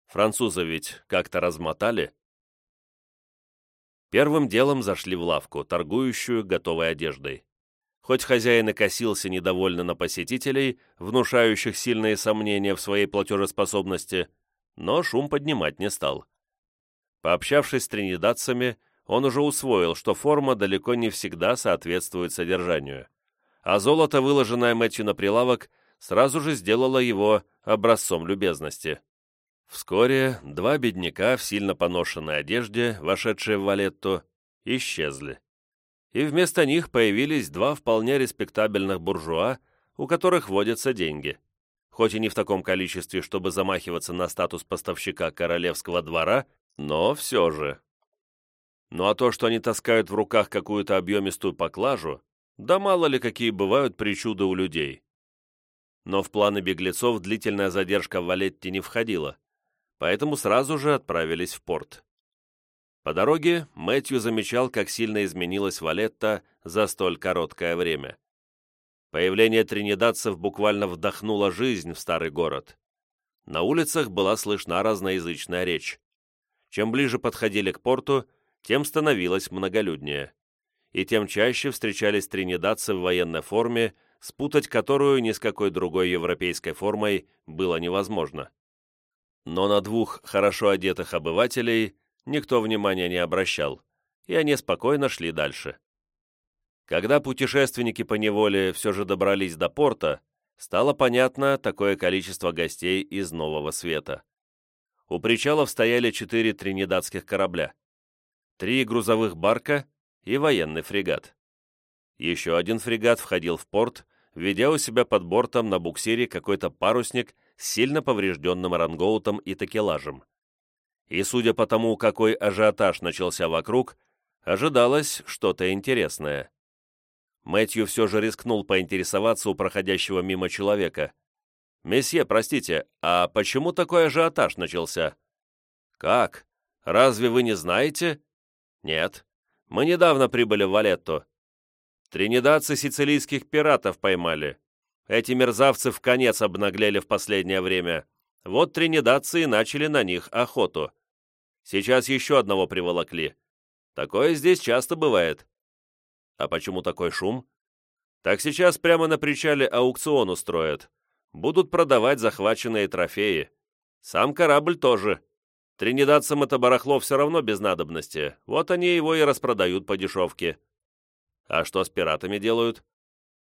француза ведь как-то размотали, Первым делом зашли в лавку, торгующую готовой одеждой. Хоть хозяин и косился недовольно на посетителей, внушающих сильные сомнения в своей платежеспособности, но шум поднимать не стал. Пообщавшись с тринидадцами, он уже усвоил, что форма далеко не всегда соответствует содержанию, а золото, выложенное Мэтью на прилавок, сразу же сделало его образцом любезности. Вскоре два бедняка в сильно поношенной одежде, вошедшие в Валетту, исчезли. И вместо них появились два вполне респектабельных буржуа, у которых водятся деньги. Хоть и не в таком количестве, чтобы замахиваться на статус поставщика королевского двора, но все же. Ну а то, что они таскают в руках какую-то объемистую поклажу, да мало ли какие бывают причуды у людей. Но в планы беглецов длительная задержка в Валетте не входила поэтому сразу же отправились в порт. По дороге Мэтью замечал, как сильно изменилась Валетта за столь короткое время. Появление тринидадцев буквально вдохнуло жизнь в старый город. На улицах была слышна разноязычная речь. Чем ближе подходили к порту, тем становилось многолюднее. И тем чаще встречались тринидадцы в военной форме, спутать которую ни с какой другой европейской формой было невозможно но на двух хорошо одетых обывателей никто внимания не обращал, и они спокойно шли дальше. Когда путешественники по неволе все же добрались до порта, стало понятно такое количество гостей из Нового Света. У причалов стояли четыре тринидадских корабля, три грузовых барка и военный фрегат. Еще один фрегат входил в порт, ведя у себя под бортом на буксире какой-то парусник сильно поврежденным рангоутом и такелажем. И судя по тому, какой ажиотаж начался вокруг, ожидалось что-то интересное. Мэтью все же рискнул поинтересоваться у проходящего мимо человека. «Месье, простите, а почему такой ажиотаж начался?» «Как? Разве вы не знаете?» «Нет. Мы недавно прибыли в Валетту. Тринидадцы сицилийских пиратов поймали. Эти мерзавцы в конец обнаглели в последнее время. Вот тринидадцы и начали на них охоту. Сейчас еще одного приволокли. Такое здесь часто бывает. А почему такой шум? Так сейчас прямо на причале аукцион устроят. Будут продавать захваченные трофеи. Сам корабль тоже. Тринидадцам это барахло все равно без надобности. Вот они его и распродают по дешевке. А что с пиратами делают?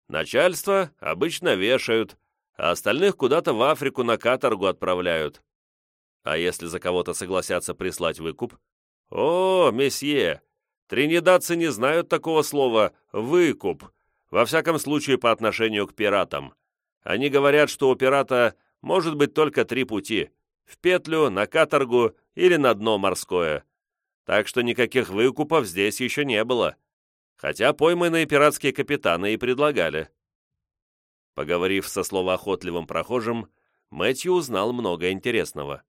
Начальство обычно вешают, а остальных куда-то в Африку на каторгу отправляют. А если за кого-то согласятся прислать выкуп? О, месье, тринидадцы не знают такого слова «выкуп», во всяком случае по отношению к пиратам. Они говорят, что у пирата может быть только три пути – в петлю, на каторгу или на дно морское. Так что никаких выкупов здесь еще не было. Хотя пойманные пиратские капитаны и предлагали. Поговорив со словоохотливым прохожим, Мэтью узнал много интересного.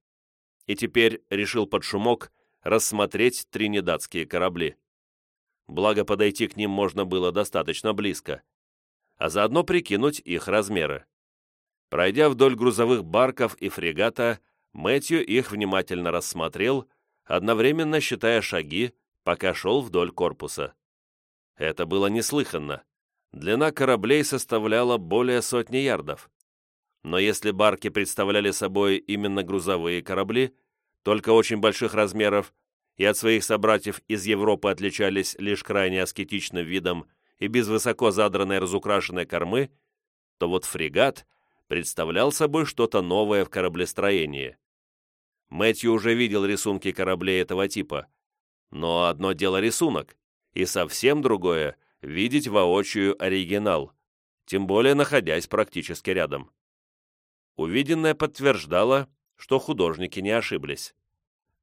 И теперь решил под шумок рассмотреть тринидадские корабли. Благо, подойти к ним можно было достаточно близко, а заодно прикинуть их размеры. Пройдя вдоль грузовых барков и фрегата, Мэтью их внимательно рассмотрел, одновременно считая шаги, пока шел вдоль корпуса. Это было неслыханно. Длина кораблей составляла более сотни ярдов. Но если барки представляли собой именно грузовые корабли, только очень больших размеров, и от своих собратьев из Европы отличались лишь крайне аскетичным видом и без высоко задранной разукрашенной кормы, то вот фрегат представлял собой что-то новое в кораблестроении. Мэтью уже видел рисунки кораблей этого типа. Но одно дело рисунок, и совсем другое — видеть воочию оригинал, тем более находясь практически рядом. Увиденное подтверждало, что художники не ошиблись.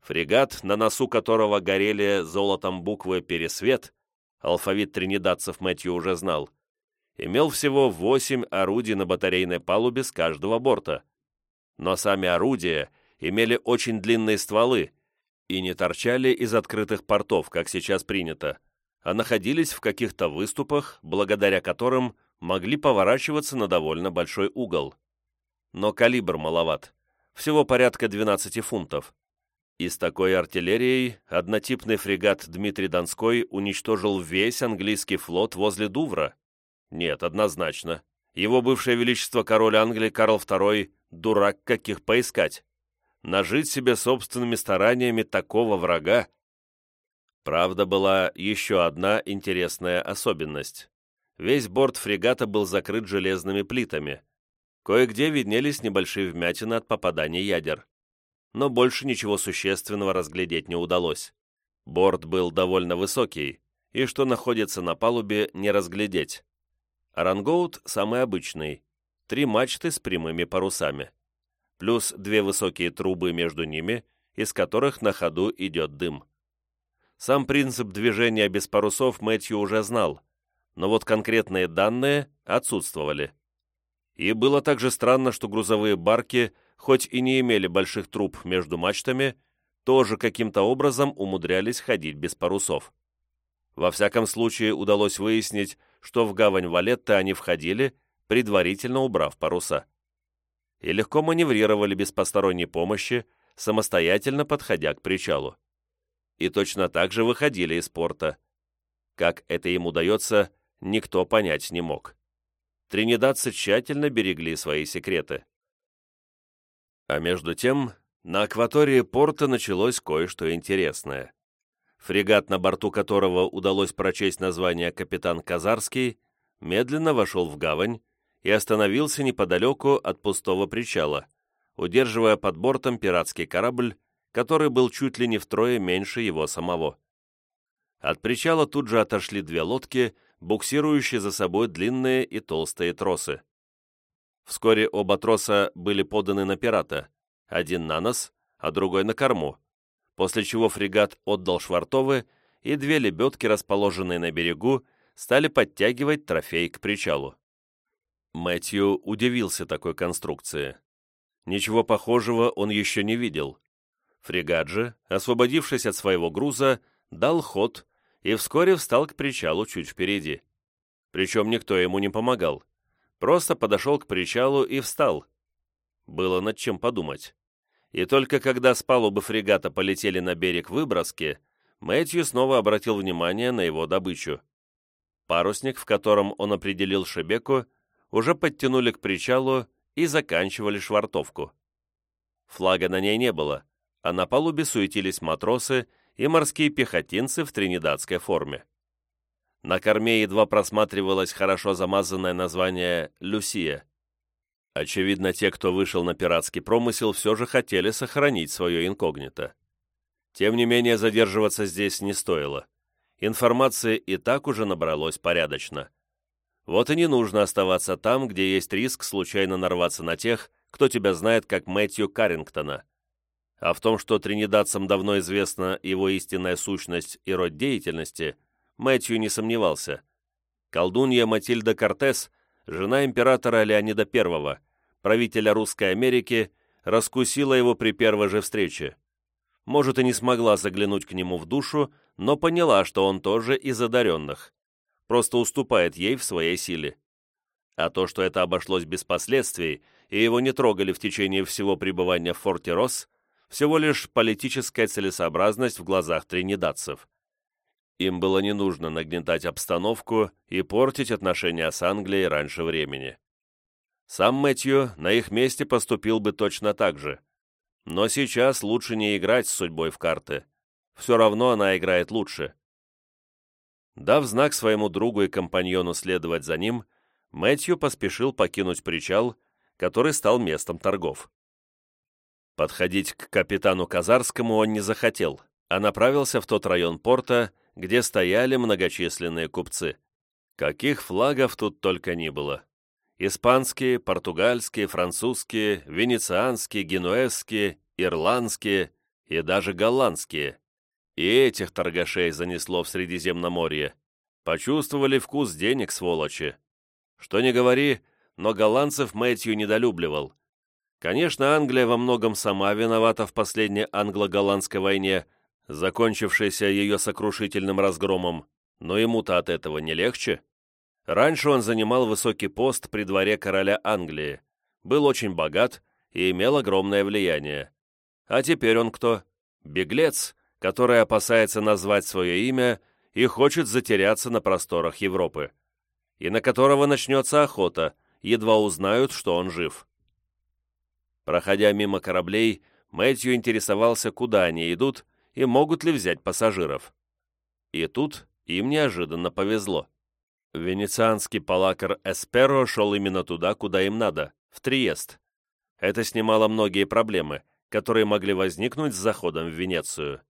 Фрегат, на носу которого горели золотом буквы «Пересвет», алфавит тринидадцев Мэтью уже знал, имел всего восемь орудий на батарейной палубе с каждого борта. Но сами орудия имели очень длинные стволы и не торчали из открытых портов, как сейчас принято, а находились в каких-то выступах, благодаря которым могли поворачиваться на довольно большой угол. Но калибр маловат, всего порядка 12 фунтов, и с такой артиллерией однотипный фрегат Дмитрий Донской уничтожил весь английский флот возле Дувра. Нет, однозначно. Его бывшее величество король Англии Карл II дурак каких поискать. Нажить себе собственными стараниями такого врага. Правда, была еще одна интересная особенность. Весь борт фрегата был закрыт железными плитами. Кое-где виднелись небольшие вмятины от попадания ядер но больше ничего существенного разглядеть не удалось. Борт был довольно высокий, и что находится на палубе, не разглядеть. Рангоут самый обычный, три мачты с прямыми парусами, плюс две высокие трубы между ними, из которых на ходу идет дым. Сам принцип движения без парусов Мэтью уже знал, но вот конкретные данные отсутствовали. И было также странно, что грузовые барки – хоть и не имели больших труб между мачтами, тоже каким-то образом умудрялись ходить без парусов. Во всяком случае, удалось выяснить, что в гавань Валетта они входили, предварительно убрав паруса. И легко маневрировали без посторонней помощи, самостоятельно подходя к причалу. И точно так же выходили из порта. Как это им удается, никто понять не мог. Тринидадцы тщательно берегли свои секреты. А между тем, на акватории порта началось кое-что интересное. Фрегат, на борту которого удалось прочесть название «Капитан Казарский», медленно вошел в гавань и остановился неподалеку от пустого причала, удерживая под бортом пиратский корабль, который был чуть ли не втрое меньше его самого. От причала тут же отошли две лодки, буксирующие за собой длинные и толстые тросы. Вскоре оба троса были поданы на пирата, один на нос, а другой на корму, после чего фрегат отдал швартовы и две лебедки, расположенные на берегу, стали подтягивать трофей к причалу. Мэтью удивился такой конструкции. Ничего похожего он еще не видел. Фрегат же, освободившись от своего груза, дал ход и вскоре встал к причалу чуть впереди. Причем никто ему не помогал. Просто подошел к причалу и встал. Было над чем подумать. И только когда с палубы фрегата полетели на берег выброски, Мэтью снова обратил внимание на его добычу. Парусник, в котором он определил Шебеку, уже подтянули к причалу и заканчивали швартовку. Флага на ней не было, а на палубе суетились матросы и морские пехотинцы в тринидадской форме. На корме едва просматривалось хорошо замазанное название «Люсия». Очевидно, те, кто вышел на пиратский промысел, все же хотели сохранить свое инкогнито. Тем не менее, задерживаться здесь не стоило. Информации и так уже набралось порядочно. Вот и не нужно оставаться там, где есть риск случайно нарваться на тех, кто тебя знает как Мэтью Каррингтона. А в том, что тринидадцам давно известна его истинная сущность и род деятельности, Мэтью не сомневался. Колдунья Матильда Кортес, жена императора Леонида I, правителя Русской Америки, раскусила его при первой же встрече. Может, и не смогла заглянуть к нему в душу, но поняла, что он тоже из одаренных просто уступает ей в своей силе. А то, что это обошлось без последствий, и его не трогали в течение всего пребывания в форте Росс, всего лишь политическая целесообразность в глазах тринидадцев. Им было не нужно нагнетать обстановку и портить отношения с Англией раньше времени. Сам Мэтью на их месте поступил бы точно так же. Но сейчас лучше не играть с судьбой в карты. Все равно она играет лучше. Дав знак своему другу и компаньону следовать за ним, Мэтью поспешил покинуть причал, который стал местом торгов. Подходить к капитану Казарскому он не захотел, а направился в тот район порта, где стояли многочисленные купцы. Каких флагов тут только не было. Испанские, португальские, французские, венецианские, генуэзские, ирландские и даже голландские. И этих торгашей занесло в Средиземноморье. Почувствовали вкус денег, сволочи. Что не говори, но голландцев Мэтью недолюбливал. Конечно, Англия во многом сама виновата в последней англо-голландской войне, закончившейся ее сокрушительным разгромом, но ему-то от этого не легче. Раньше он занимал высокий пост при дворе короля Англии, был очень богат и имел огромное влияние. А теперь он кто? Беглец, который опасается назвать свое имя и хочет затеряться на просторах Европы, и на которого начнется охота, едва узнают, что он жив. Проходя мимо кораблей, Мэтью интересовался, куда они идут и могут ли взять пассажиров. И тут им неожиданно повезло. Венецианский палакер Эсперо шел именно туда, куда им надо, в Триест. Это снимало многие проблемы, которые могли возникнуть с заходом в Венецию.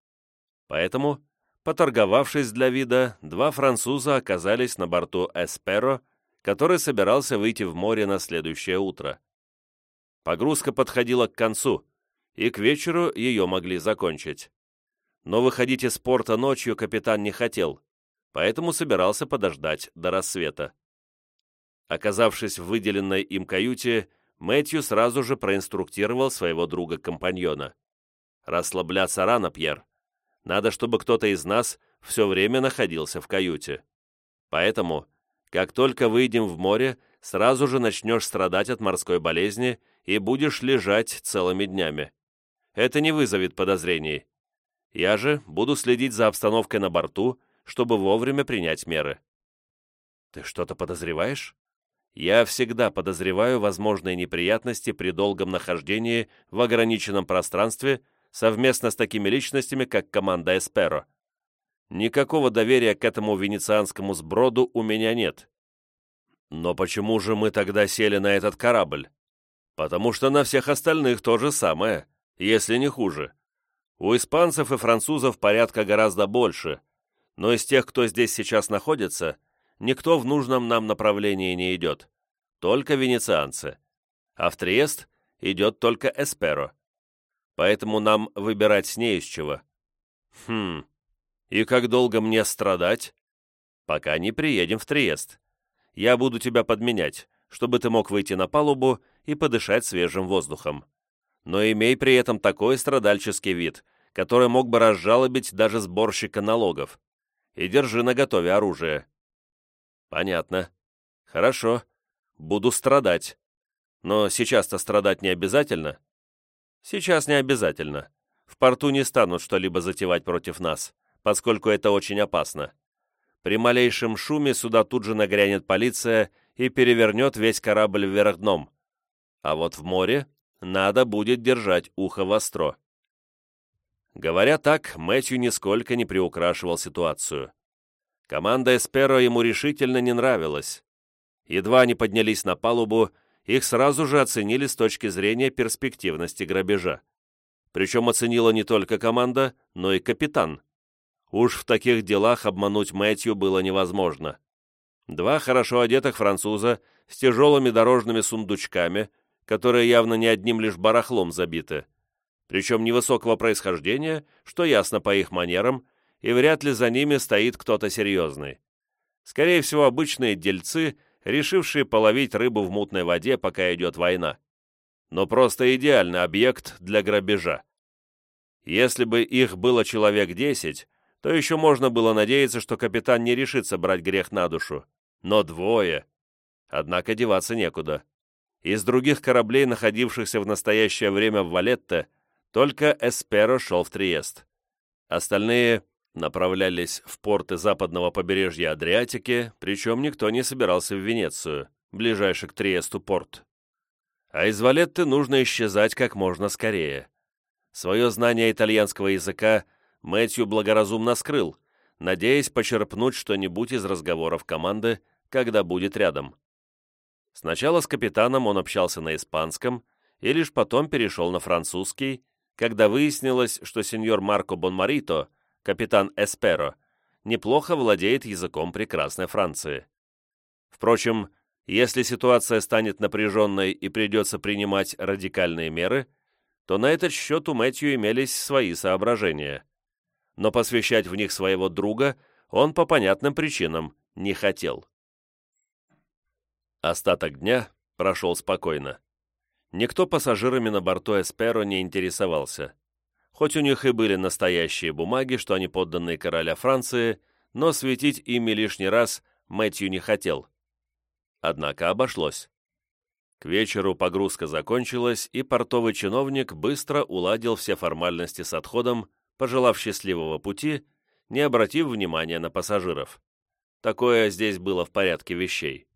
Поэтому, поторговавшись для вида, два француза оказались на борту «Эсперо», который собирался выйти в море на следующее утро. Погрузка подходила к концу, и к вечеру ее могли закончить. Но выходить из порта ночью капитан не хотел, поэтому собирался подождать до рассвета. Оказавшись в выделенной им каюте, Мэтью сразу же проинструктировал своего друга-компаньона. «Расслабляться рано, Пьер. Надо, чтобы кто-то из нас все время находился в каюте. Поэтому, как только выйдем в море, сразу же начнешь страдать от морской болезни и будешь лежать целыми днями. Это не вызовет подозрений. Я же буду следить за обстановкой на борту, чтобы вовремя принять меры. Ты что-то подозреваешь? Я всегда подозреваю возможные неприятности при долгом нахождении в ограниченном пространстве совместно с такими личностями, как команда Эсперо. Никакого доверия к этому венецианскому сброду у меня нет. Но почему же мы тогда сели на этот корабль? Потому что на всех остальных то же самое, если не хуже. У испанцев и французов порядка гораздо больше, но из тех, кто здесь сейчас находится, никто в нужном нам направлении не идет. Только венецианцы. А в Триест идет только Эсперо поэтому нам выбирать с ней из чего. Хм, «И как долго мне страдать?» «Пока не приедем в Триест. Я буду тебя подменять, чтобы ты мог выйти на палубу и подышать свежим воздухом. Но имей при этом такой страдальческий вид, который мог бы разжалобить даже сборщика налогов. И держи наготове оружие». «Понятно. Хорошо. Буду страдать. Но сейчас-то страдать не обязательно?» «Сейчас не обязательно. В порту не станут что-либо затевать против нас, поскольку это очень опасно. При малейшем шуме сюда тут же нагрянет полиция и перевернет весь корабль вверх дном. А вот в море надо будет держать ухо востро. Говоря так, Мэтью нисколько не приукрашивал ситуацию. Команда Эсперо ему решительно не нравилась. Едва они поднялись на палубу, их сразу же оценили с точки зрения перспективности грабежа. Причем оценила не только команда, но и капитан. Уж в таких делах обмануть Мэтью было невозможно. Два хорошо одетых француза с тяжелыми дорожными сундучками, которые явно не одним лишь барахлом забиты, причем невысокого происхождения, что ясно по их манерам, и вряд ли за ними стоит кто-то серьезный. Скорее всего, обычные дельцы, решившие половить рыбу в мутной воде, пока идет война. Но просто идеальный объект для грабежа. Если бы их было человек десять, то еще можно было надеяться, что капитан не решится брать грех на душу. Но двое. Однако деваться некуда. Из других кораблей, находившихся в настоящее время в Валетте, только Эсперо шел в Триест. Остальные направлялись в порты западного побережья Адриатики, причем никто не собирался в Венецию, ближайший к Триесту порт. А из Валетты нужно исчезать как можно скорее. Свое знание итальянского языка Мэтью благоразумно скрыл, надеясь почерпнуть что-нибудь из разговоров команды, когда будет рядом. Сначала с капитаном он общался на испанском и лишь потом перешел на французский, когда выяснилось, что сеньор Марко Бонмарито, капитан Эсперо, неплохо владеет языком прекрасной Франции. Впрочем, если ситуация станет напряженной и придется принимать радикальные меры, то на этот счет у Мэтью имелись свои соображения но посвящать в них своего друга он по понятным причинам не хотел. Остаток дня прошел спокойно. Никто пассажирами на борту Эсперо не интересовался. Хоть у них и были настоящие бумаги, что они подданные короля Франции, но светить ими лишний раз Мэтью не хотел. Однако обошлось. К вечеру погрузка закончилась, и портовый чиновник быстро уладил все формальности с отходом, пожелав счастливого пути, не обратив внимания на пассажиров. Такое здесь было в порядке вещей.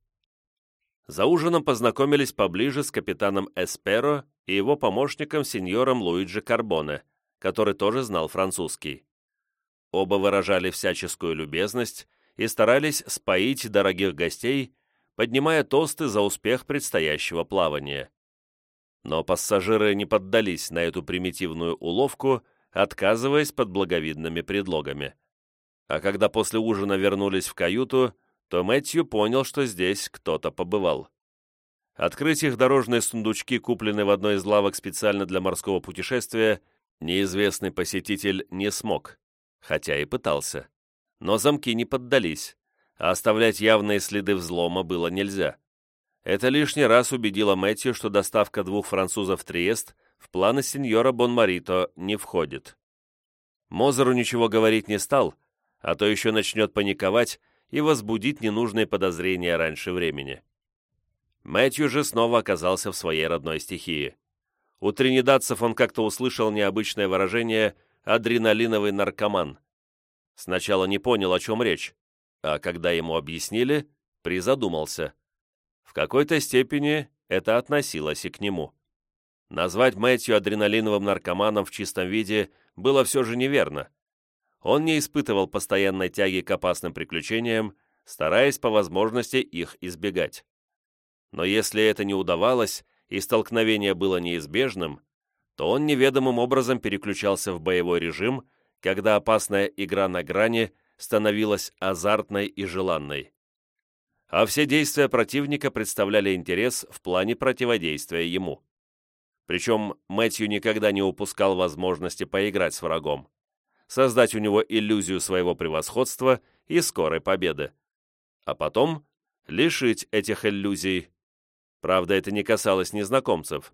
За ужином познакомились поближе с капитаном Эсперо и его помощником сеньором Луиджи Карбоне, который тоже знал французский. Оба выражали всяческую любезность и старались споить дорогих гостей, поднимая тосты за успех предстоящего плавания. Но пассажиры не поддались на эту примитивную уловку отказываясь под благовидными предлогами. А когда после ужина вернулись в каюту, то Мэтью понял, что здесь кто-то побывал. Открыть их дорожные сундучки, купленные в одной из лавок специально для морского путешествия, неизвестный посетитель не смог, хотя и пытался. Но замки не поддались, а оставлять явные следы взлома было нельзя. Это лишний раз убедило Мэтью, что доставка двух французов в Триест в планы сеньора Бонмарито не входит. Мозеру ничего говорить не стал, а то еще начнет паниковать и возбудить ненужные подозрения раньше времени. Мэтью же снова оказался в своей родной стихии. У тринидадцев он как-то услышал необычное выражение «адреналиновый наркоман». Сначала не понял, о чем речь, а когда ему объяснили, призадумался. В какой-то степени это относилось и к нему. Назвать Мэтью адреналиновым наркоманом в чистом виде было все же неверно. Он не испытывал постоянной тяги к опасным приключениям, стараясь по возможности их избегать. Но если это не удавалось и столкновение было неизбежным, то он неведомым образом переключался в боевой режим, когда опасная игра на грани становилась азартной и желанной. А все действия противника представляли интерес в плане противодействия ему. Причем Мэтью никогда не упускал возможности поиграть с врагом. создать у него иллюзию своего превосходства и скорой победы. А потом лишить этих иллюзий. Правда, это не касалось незнакомцев.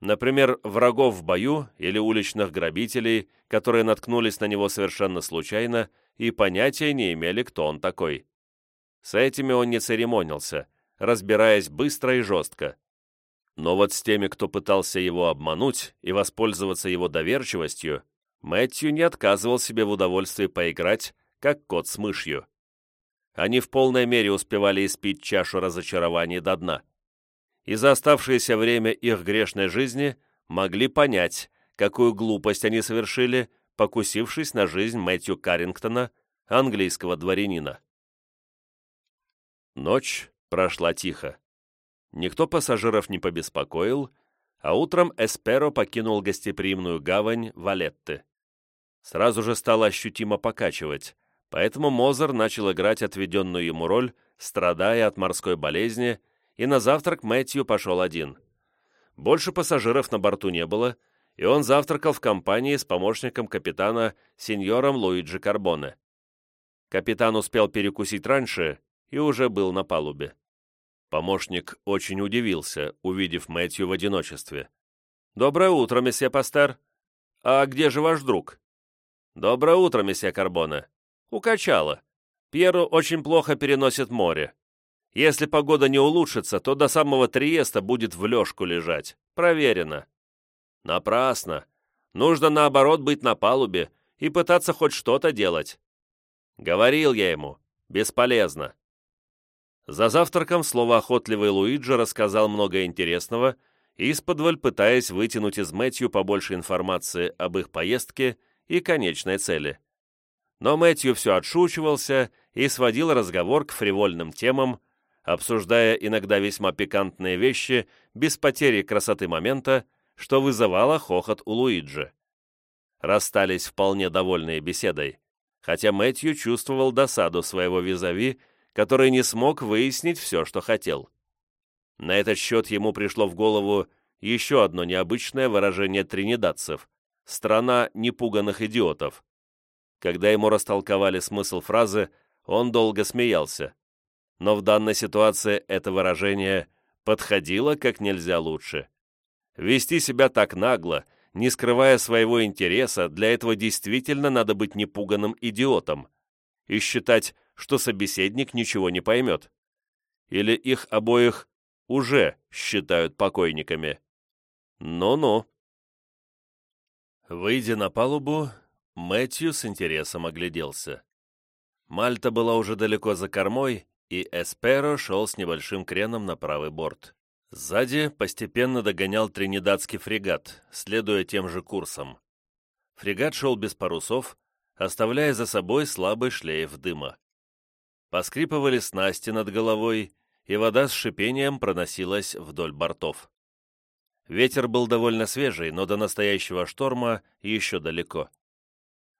Например, врагов в бою или уличных грабителей, которые наткнулись на него совершенно случайно и понятия не имели, кто он такой. С этими он не церемонился, разбираясь быстро и жестко. Но вот с теми, кто пытался его обмануть и воспользоваться его доверчивостью, Мэтью не отказывал себе в удовольствии поиграть, как кот с мышью. Они в полной мере успевали испить чашу разочарований до дна. И за оставшееся время их грешной жизни могли понять, какую глупость они совершили, покусившись на жизнь Мэтью Каррингтона, английского дворянина. Ночь прошла тихо. Никто пассажиров не побеспокоил, а утром Эсперо покинул гостеприимную гавань Валетты. Сразу же стало ощутимо покачивать, поэтому Мозер начал играть отведенную ему роль, страдая от морской болезни, и на завтрак Мэтью пошел один. Больше пассажиров на борту не было, и он завтракал в компании с помощником капитана сеньором Луиджи Карбоне. Капитан успел перекусить раньше и уже был на палубе. Помощник очень удивился, увидев Мэтью в одиночестве. «Доброе утро, месье Пастер. А где же ваш друг?» «Доброе утро, месье Карбона. Укачало. Пьеру очень плохо переносит море. Если погода не улучшится, то до самого Триеста будет в лёжку лежать. Проверено». «Напрасно. Нужно, наоборот, быть на палубе и пытаться хоть что-то делать». «Говорил я ему. Бесполезно. За завтраком словоохотливый Луиджи рассказал много интересного, исподволь пытаясь вытянуть из Мэтью побольше информации об их поездке и конечной цели. Но Мэтью все отшучивался и сводил разговор к фривольным темам, обсуждая иногда весьма пикантные вещи без потери красоты момента, что вызывало хохот у Луиджи. Расстались вполне довольные беседой, хотя Мэтью чувствовал досаду своего визави который не смог выяснить все, что хотел. На этот счет ему пришло в голову еще одно необычное выражение тринидадцев – «страна непуганных идиотов». Когда ему растолковали смысл фразы, он долго смеялся. Но в данной ситуации это выражение подходило как нельзя лучше. Вести себя так нагло, не скрывая своего интереса, для этого действительно надо быть непуганным идиотом и считать, что собеседник ничего не поймет. Или их обоих уже считают покойниками. Ну-ну. Выйдя на палубу, Мэтью с интересом огляделся. Мальта была уже далеко за кормой, и Эсперо шел с небольшим креном на правый борт. Сзади постепенно догонял тринидадский фрегат, следуя тем же курсом. Фрегат шел без парусов, оставляя за собой слабый шлейф дыма. Поскрипывали снасти над головой, и вода с шипением проносилась вдоль бортов. Ветер был довольно свежий, но до настоящего шторма еще далеко.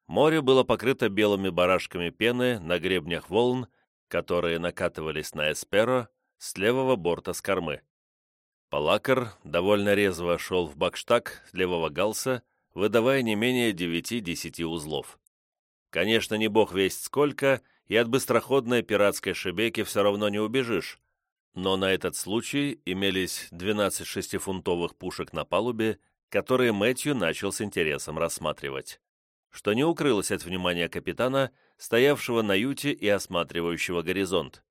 Море было покрыто белыми барашками пены на гребнях волн, которые накатывались на Эсперо с левого борта с кормы. Палакар довольно резво шел в бакштаг левого галса, выдавая не менее девяти-десяти узлов. Конечно, не бог весть сколько, и от быстроходной пиратской шебеки все равно не убежишь. Но на этот случай имелись 12 шестифунтовых пушек на палубе, которые Мэтью начал с интересом рассматривать, что не укрылось от внимания капитана, стоявшего на юте и осматривающего горизонт.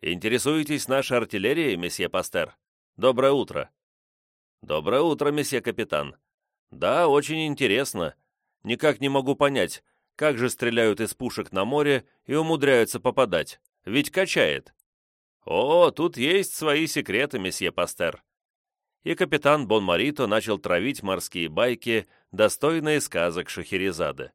«Интересуетесь нашей артиллерией, месье Пастер? Доброе утро!» «Доброе утро, месье капитан!» «Да, очень интересно. Никак не могу понять, как же стреляют из пушек на море и умудряются попадать? Ведь качает. О, тут есть свои секреты, месье Пастер. И капитан Бон Марито начал травить морские байки, достойные сказок Шахерезады.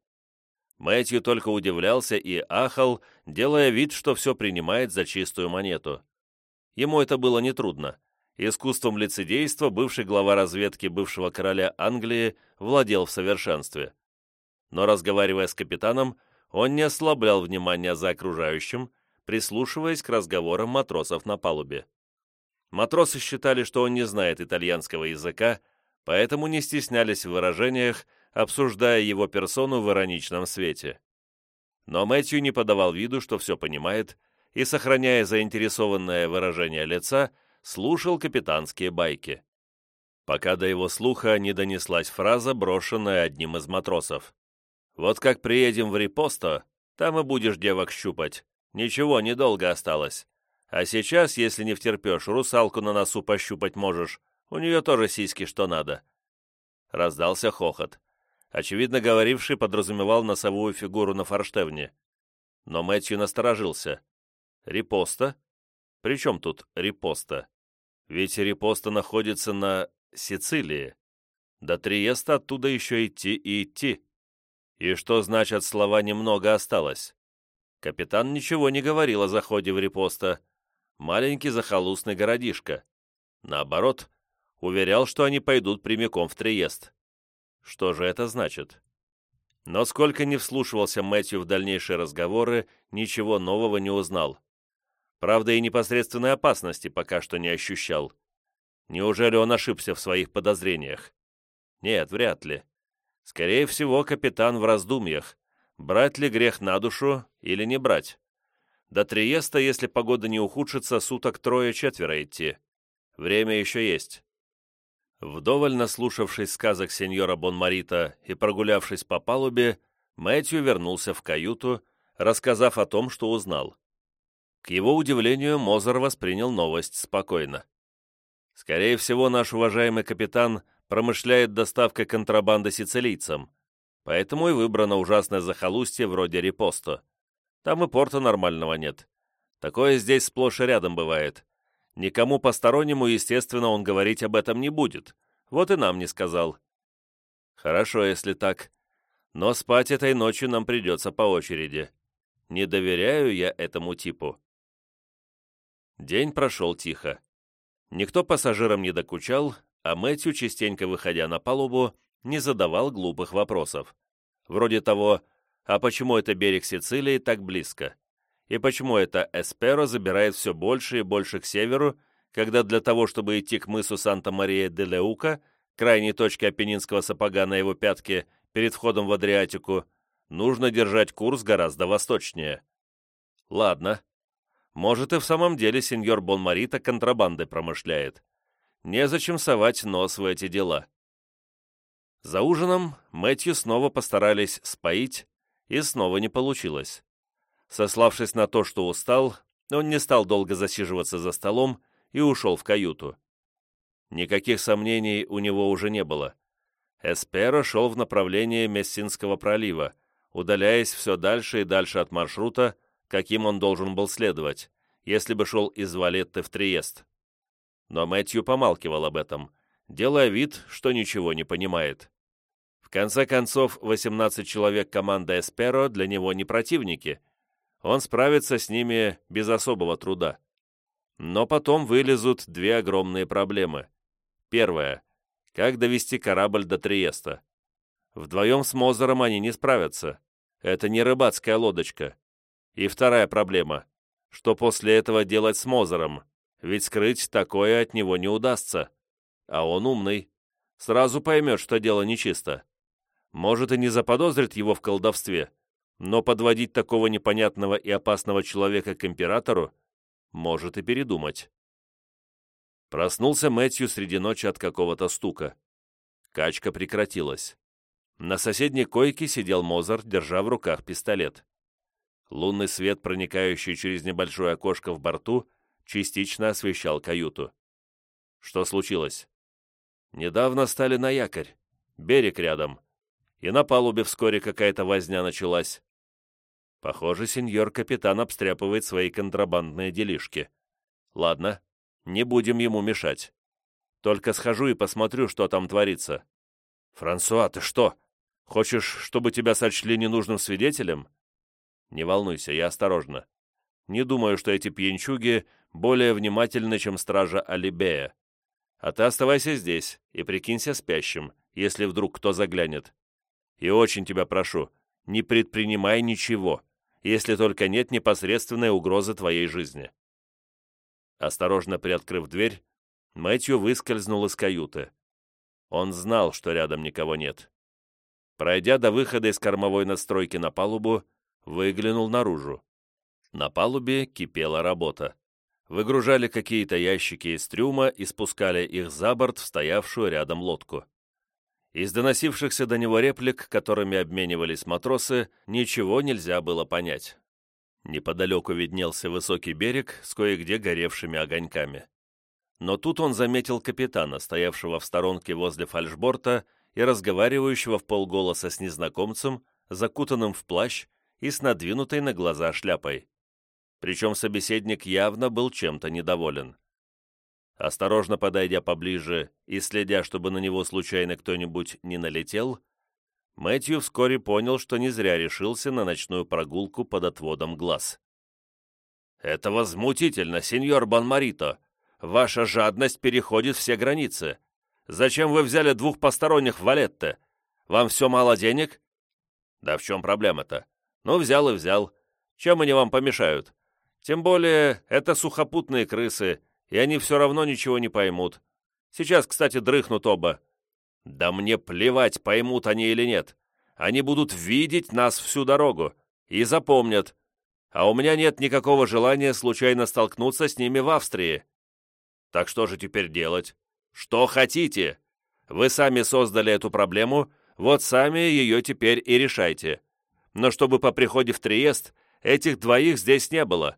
Мэтью только удивлялся и ахал, делая вид, что все принимает за чистую монету. Ему это было нетрудно. Искусством лицедейства бывший глава разведки бывшего короля Англии владел в совершенстве но, разговаривая с капитаном, он не ослаблял внимания за окружающим, прислушиваясь к разговорам матросов на палубе. Матросы считали, что он не знает итальянского языка, поэтому не стеснялись в выражениях, обсуждая его персону в ироничном свете. Но Мэтью не подавал виду, что все понимает, и, сохраняя заинтересованное выражение лица, слушал капитанские байки. Пока до его слуха не донеслась фраза, брошенная одним из матросов. «Вот как приедем в Репосто, там и будешь девок щупать. Ничего, недолго осталось. А сейчас, если не втерпешь, русалку на носу пощупать можешь. У нее тоже сиськи что надо». Раздался хохот. Очевидно, говоривший подразумевал носовую фигуру на форштевне. Но Мэтью насторожился. «Репоста? При чем тут репоста? Ведь репоста находится на Сицилии. До Триеста оттуда еще идти и идти. И что значат слова «немного осталось»? Капитан ничего не говорил о заходе в репоста. Маленький захолустный городишко. Наоборот, уверял, что они пойдут прямиком в Триест. Что же это значит? Но сколько не вслушивался Мэтью в дальнейшие разговоры, ничего нового не узнал. Правда, и непосредственной опасности пока что не ощущал. Неужели он ошибся в своих подозрениях? Нет, вряд ли. Скорее всего, капитан в раздумьях, брать ли грех на душу или не брать. До Триеста, если погода не ухудшится, суток трое-четверо идти. Время еще есть. Вдоволь наслушавшись сказок сеньора Бонмарита и прогулявшись по палубе, Мэтью вернулся в каюту, рассказав о том, что узнал. К его удивлению, Мозер воспринял новость спокойно. Скорее всего, наш уважаемый капитан промышляет доставкой контрабанды сицилийцам, поэтому и выбрано ужасное захолустье вроде Репосто. Там и порта нормального нет. Такое здесь сплошь и рядом бывает. Никому постороннему, естественно, он говорить об этом не будет. Вот и нам не сказал. Хорошо, если так. Но спать этой ночью нам придется по очереди. Не доверяю я этому типу. День прошел тихо. Никто пассажирам не докучал, а Мэтью, частенько выходя на палубу, не задавал глупых вопросов. Вроде того, а почему это берег Сицилии так близко? И почему это Эсперо забирает все больше и больше к северу, когда для того, чтобы идти к мысу Санта-Мария-де-Леука, крайней точке Апеннинского сапога на его пятке перед входом в Адриатику, нужно держать курс гораздо восточнее? Ладно, может, и в самом деле сеньор Бонмарита контрабандой промышляет. Незачем совать нос в эти дела. За ужином Мэтью снова постарались споить, и снова не получилось. Сославшись на то, что устал, он не стал долго засиживаться за столом и ушел в каюту. Никаких сомнений у него уже не было. Эсперо шел в направлении Мессинского пролива, удаляясь все дальше и дальше от маршрута, каким он должен был следовать, если бы шел из Валетты в Триест. Но Мэтью помалкивал об этом, делая вид, что ничего не понимает. В конце концов, 18 человек команды Эсперо для него не противники. Он справится с ними без особого труда. Но потом вылезут две огромные проблемы. Первая – как довести корабль до Триеста. Вдвоем с Мозером они не справятся. Это не рыбацкая лодочка. И вторая проблема. Что после этого делать с Мозером? Ведь скрыть такое от него не удастся. А он умный. Сразу поймет, что дело нечисто. Может и не заподозрит его в колдовстве, но подводить такого непонятного и опасного человека к императору может и передумать. Проснулся Мэтью среди ночи от какого-то стука. Качка прекратилась. На соседней койке сидел Мозарт, держа в руках пистолет. Лунный свет, проникающий через небольшое окошко в борту, частично освещал каюту. Что случилось? Недавно стали на якорь. Берег рядом. И на палубе вскоре какая-то возня началась. Похоже, сеньор-капитан обстряпывает свои контрабандные делишки. Ладно, не будем ему мешать. Только схожу и посмотрю, что там творится. Франсуа, ты что? Хочешь, чтобы тебя сочли ненужным свидетелем? Не волнуйся, я осторожно. Не думаю, что эти пьянчуги более внимательны, чем стража Алибея. А ты оставайся здесь и прикинься спящим, если вдруг кто заглянет. И очень тебя прошу, не предпринимай ничего, если только нет непосредственной угрозы твоей жизни». Осторожно приоткрыв дверь, Мэтью выскользнул из каюты. Он знал, что рядом никого нет. Пройдя до выхода из кормовой настройки на палубу, выглянул наружу. На палубе кипела работа. Выгружали какие-то ящики из трюма и спускали их за борт в стоявшую рядом лодку. Из доносившихся до него реплик, которыми обменивались матросы, ничего нельзя было понять. Неподалеку виднелся высокий берег с кое-где горевшими огоньками. Но тут он заметил капитана, стоявшего в сторонке возле фальшборта и разговаривающего в полголоса с незнакомцем, закутанным в плащ и с надвинутой на глаза шляпой. Причем собеседник явно был чем-то недоволен. Осторожно подойдя поближе и следя, чтобы на него случайно кто-нибудь не налетел, Мэтью вскоре понял, что не зря решился на ночную прогулку под отводом глаз. «Это возмутительно, сеньор Банмарито! Ваша жадность переходит все границы. Зачем вы взяли двух посторонних в Валетте? Вам все мало денег?» «Да в чем проблема-то? Ну, взял и взял. Чем они вам помешают? Тем более, это сухопутные крысы, и они все равно ничего не поймут. Сейчас, кстати, дрыхнут оба. Да мне плевать, поймут они или нет. Они будут видеть нас всю дорогу и запомнят. А у меня нет никакого желания случайно столкнуться с ними в Австрии. Так что же теперь делать? Что хотите? Вы сами создали эту проблему, вот сами ее теперь и решайте. Но чтобы по приходе в Триест этих двоих здесь не было.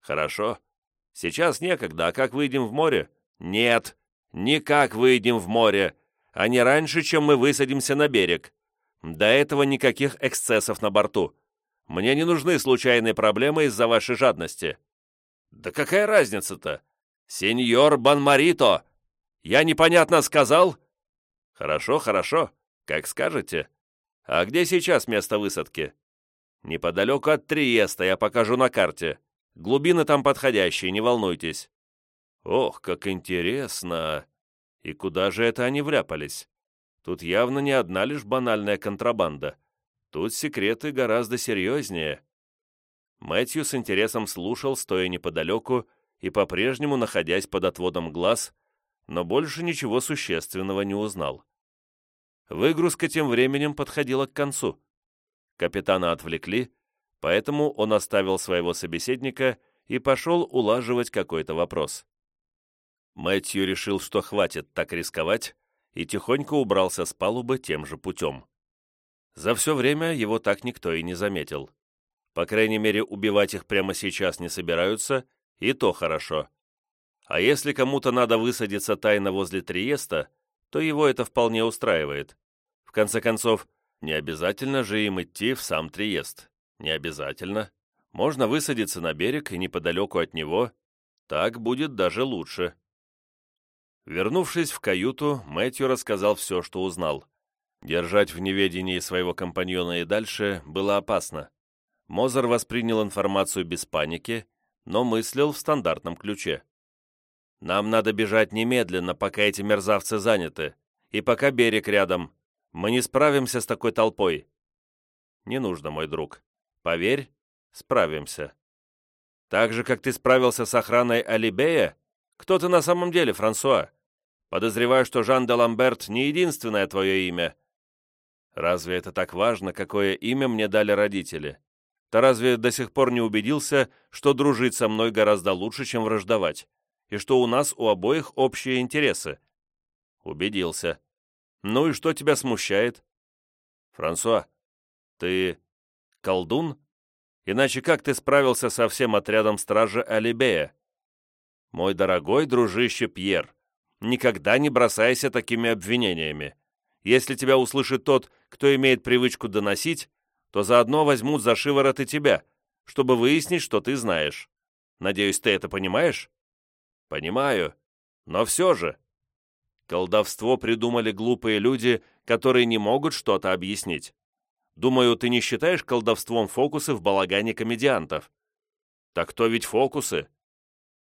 Хорошо. Сейчас некогда, а как выйдем в море? Нет, никак выйдем в море, а не раньше, чем мы высадимся на берег. До этого никаких эксцессов на борту. Мне не нужны случайные проблемы из-за вашей жадности. Да какая разница-то? Сеньор Банмарито! Я непонятно сказал? Хорошо, хорошо, как скажете. А где сейчас место высадки? Неподалеку от Триеста, я покажу на карте. Глубины там подходящие, не волнуйтесь». «Ох, как интересно! И куда же это они вляпались? Тут явно не одна лишь банальная контрабанда. Тут секреты гораздо серьезнее». Мэтью с интересом слушал, стоя неподалеку и по-прежнему находясь под отводом глаз, но больше ничего существенного не узнал. Выгрузка тем временем подходила к концу. Капитана отвлекли, поэтому он оставил своего собеседника и пошел улаживать какой-то вопрос. Мэтью решил, что хватит так рисковать, и тихонько убрался с палубы тем же путем. За все время его так никто и не заметил. По крайней мере, убивать их прямо сейчас не собираются, и то хорошо. А если кому-то надо высадиться тайно возле Триеста, то его это вполне устраивает. В конце концов, не обязательно же им идти в сам Триест. Не обязательно. Можно высадиться на берег и неподалеку от него. Так будет даже лучше. Вернувшись в каюту, Мэтью рассказал все, что узнал. Держать в неведении своего компаньона и дальше было опасно. Мозер воспринял информацию без паники, но мыслил в стандартном ключе. «Нам надо бежать немедленно, пока эти мерзавцы заняты, и пока берег рядом. Мы не справимся с такой толпой». «Не нужно, мой друг. Поверь, справимся. Так же, как ты справился с охраной Алибея? Кто ты на самом деле, Франсуа? Подозреваю, что Жан де Ламберт не единственное твое имя. Разве это так важно, какое имя мне дали родители? Ты разве до сих пор не убедился, что дружить со мной гораздо лучше, чем враждовать, и что у нас у обоих общие интересы? Убедился. Ну и что тебя смущает? Франсуа, ты Колдун? Иначе как ты справился со всем отрядом стражи Алибея? Мой дорогой дружище Пьер, никогда не бросайся такими обвинениями. Если тебя услышит тот, кто имеет привычку доносить, то заодно возьмут за шиворот и тебя, чтобы выяснить, что ты знаешь. Надеюсь, ты это понимаешь? Понимаю. Но все же. Колдовство придумали глупые люди, которые не могут что-то объяснить. Думаю, ты не считаешь колдовством фокусы в балагане комедиантов? Так то ведь фокусы.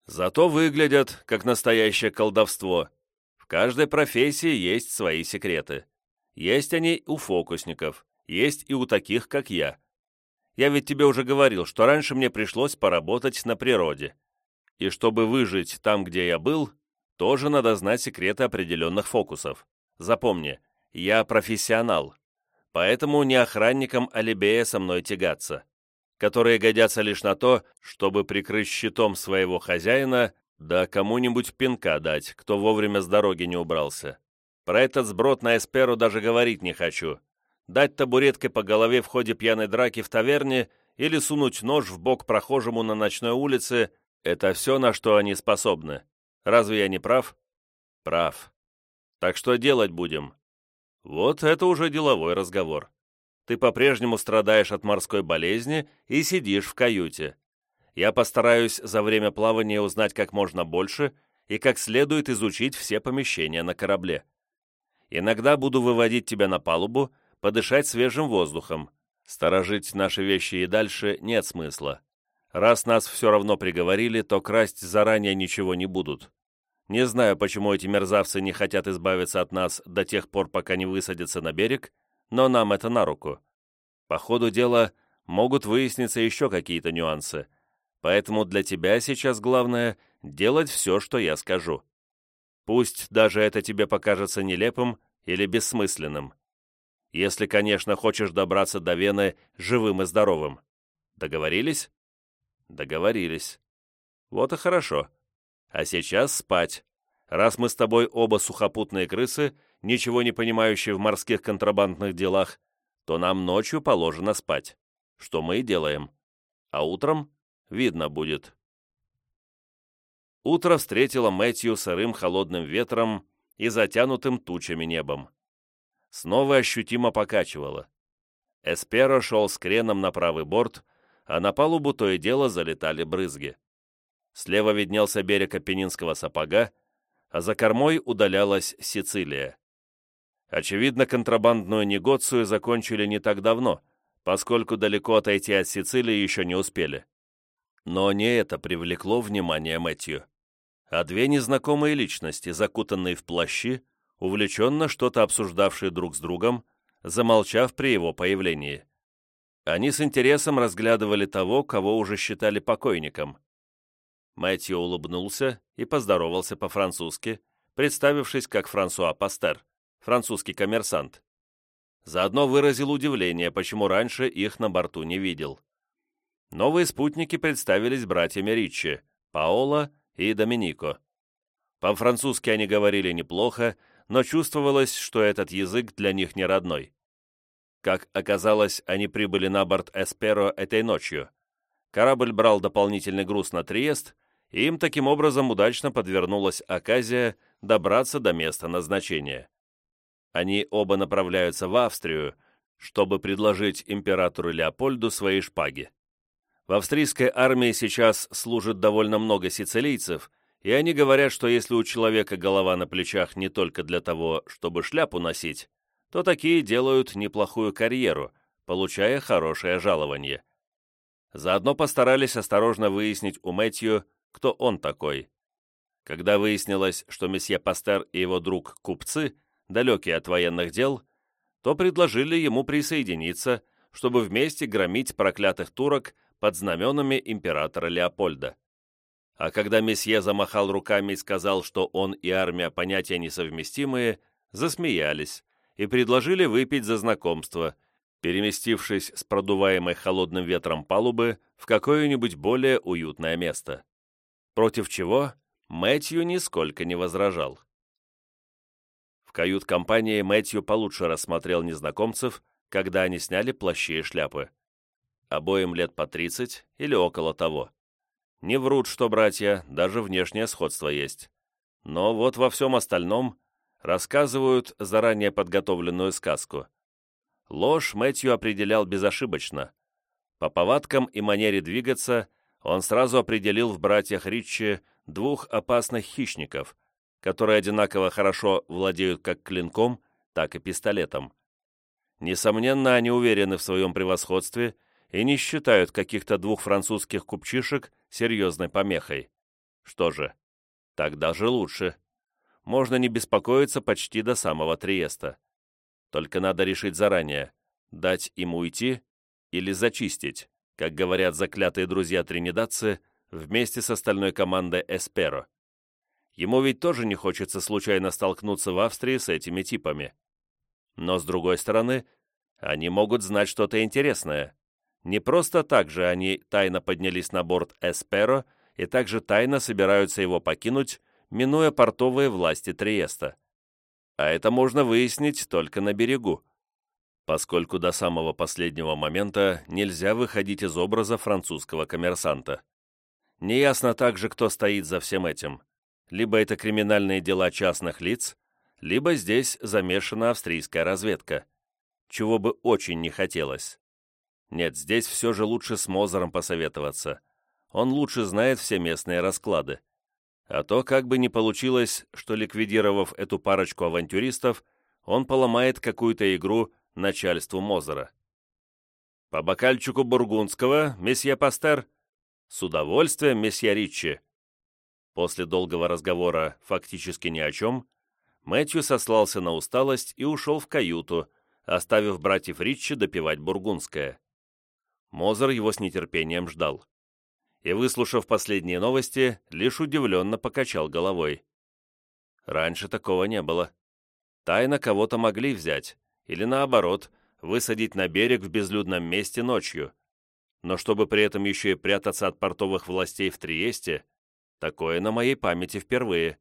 Зато выглядят, как настоящее колдовство. В каждой профессии есть свои секреты. Есть они у фокусников, есть и у таких, как я. Я ведь тебе уже говорил, что раньше мне пришлось поработать на природе. И чтобы выжить там, где я был, тоже надо знать секреты определенных фокусов. Запомни, я профессионал. Поэтому не охранникам Алибея со мной тягаться, которые годятся лишь на то, чтобы прикрыть щитом своего хозяина, да кому-нибудь пинка дать, кто вовремя с дороги не убрался. Про этот сброд на Эсперу даже говорить не хочу. Дать табуреткой по голове в ходе пьяной драки в таверне или сунуть нож в бок прохожему на ночной улице — это все, на что они способны. Разве я не прав? Прав. Так что делать будем? Вот это уже деловой разговор. Ты по-прежнему страдаешь от морской болезни и сидишь в каюте. Я постараюсь за время плавания узнать как можно больше и как следует изучить все помещения на корабле. Иногда буду выводить тебя на палубу, подышать свежим воздухом. Сторожить наши вещи и дальше нет смысла. Раз нас все равно приговорили, то красть заранее ничего не будут. Не знаю, почему эти мерзавцы не хотят избавиться от нас до тех пор, пока не высадятся на берег, но нам это на руку. По ходу дела могут выясниться еще какие-то нюансы, поэтому для тебя сейчас главное — делать все, что я скажу. Пусть даже это тебе покажется нелепым или бессмысленным. Если, конечно, хочешь добраться до Вены живым и здоровым. Договорились? Договорились. Вот и хорошо. А сейчас спать. Раз мы с тобой оба сухопутные крысы, ничего не понимающие в морских контрабандных делах, то нам ночью положено спать, что мы и делаем. А утром видно будет. Утро встретило Мэтью сырым холодным ветром и затянутым тучами небом. Снова ощутимо покачивало. Эсперо шел с креном на правый борт, а на палубу то и дело залетали брызги. Слева виднелся берег Апеннинского сапога, а за кормой удалялась Сицилия. Очевидно, контрабандную негоцию закончили не так давно, поскольку далеко отойти от Сицилии еще не успели. Но не это привлекло внимание Мэтью, а две незнакомые личности, закутанные в плащи, увлеченно что-то обсуждавшие друг с другом, замолчав при его появлении. Они с интересом разглядывали того, кого уже считали покойником. Мэтью улыбнулся и поздоровался по-французски, представившись как Франсуа Пастер, французский коммерсант. Заодно выразил удивление, почему раньше их на борту не видел. Новые спутники представились братьями Ричи, Паоло и Доминико. По-французски они говорили неплохо, но чувствовалось, что этот язык для них не родной. Как оказалось, они прибыли на борт Эсперо этой ночью. Корабль брал дополнительный груз на Триест, и им таким образом удачно подвернулась оказия добраться до места назначения. Они оба направляются в Австрию, чтобы предложить императору Леопольду свои шпаги. В австрийской армии сейчас служит довольно много сицилийцев, и они говорят, что если у человека голова на плечах не только для того, чтобы шляпу носить, то такие делают неплохую карьеру, получая хорошее жалование. Заодно постарались осторожно выяснить у Мэтью, кто он такой. Когда выяснилось, что месье Пастер и его друг купцы, далекие от военных дел, то предложили ему присоединиться, чтобы вместе громить проклятых турок под знаменами императора Леопольда. А когда месье замахал руками и сказал, что он и армия понятия несовместимые, засмеялись и предложили выпить за знакомство, переместившись с продуваемой холодным ветром палубы в какое-нибудь более уютное место против чего Мэтью нисколько не возражал. В кают-компании Мэтью получше рассмотрел незнакомцев, когда они сняли плащи и шляпы. Обоим лет по тридцать или около того. Не врут, что братья, даже внешнее сходство есть. Но вот во всем остальном рассказывают заранее подготовленную сказку. Ложь Мэтью определял безошибочно. По повадкам и манере двигаться – он сразу определил в братьях Ричи двух опасных хищников, которые одинаково хорошо владеют как клинком, так и пистолетом. Несомненно, они уверены в своем превосходстве и не считают каких-то двух французских купчишек серьезной помехой. Что же, так даже лучше. Можно не беспокоиться почти до самого Триеста. Только надо решить заранее, дать им уйти или зачистить как говорят заклятые друзья тринидадцы, вместе с остальной командой Эсперо. Ему ведь тоже не хочется случайно столкнуться в Австрии с этими типами. Но, с другой стороны, Они могут знать что-то интересное. Не просто так же они тайно поднялись на борт «Эсперо» и также тайно собираются его покинуть, минуя портовые власти Триеста. А это можно выяснить только на берегу, поскольку до самого последнего момента нельзя выходить из образа французского коммерсанта. Неясно также, кто стоит за всем этим. Либо это криминальные дела частных лиц, либо здесь замешана австрийская разведка, чего бы очень не хотелось. Нет, здесь все же лучше с Мозером посоветоваться. Он лучше знает все местные расклады. А то как бы не получилось, что ликвидировав эту парочку авантюристов, он поломает какую-то игру начальству Мозера. «По бокальчику бургундского, месье Пастер?» «С удовольствием, месье Риччи». После долгого разговора фактически ни о чем, Мэтью сослался на усталость и ушел в каюту, оставив братьев Риччи допивать бургундское. Мозер его с нетерпением ждал и, выслушав последние новости, лишь удивленно покачал головой. Раньше такого не было. Тайно кого-то могли взять, или наоборот, высадить на берег в безлюдном месте ночью. Но чтобы при этом еще и прятаться от портовых властей в Триесте, такое на моей памяти впервые.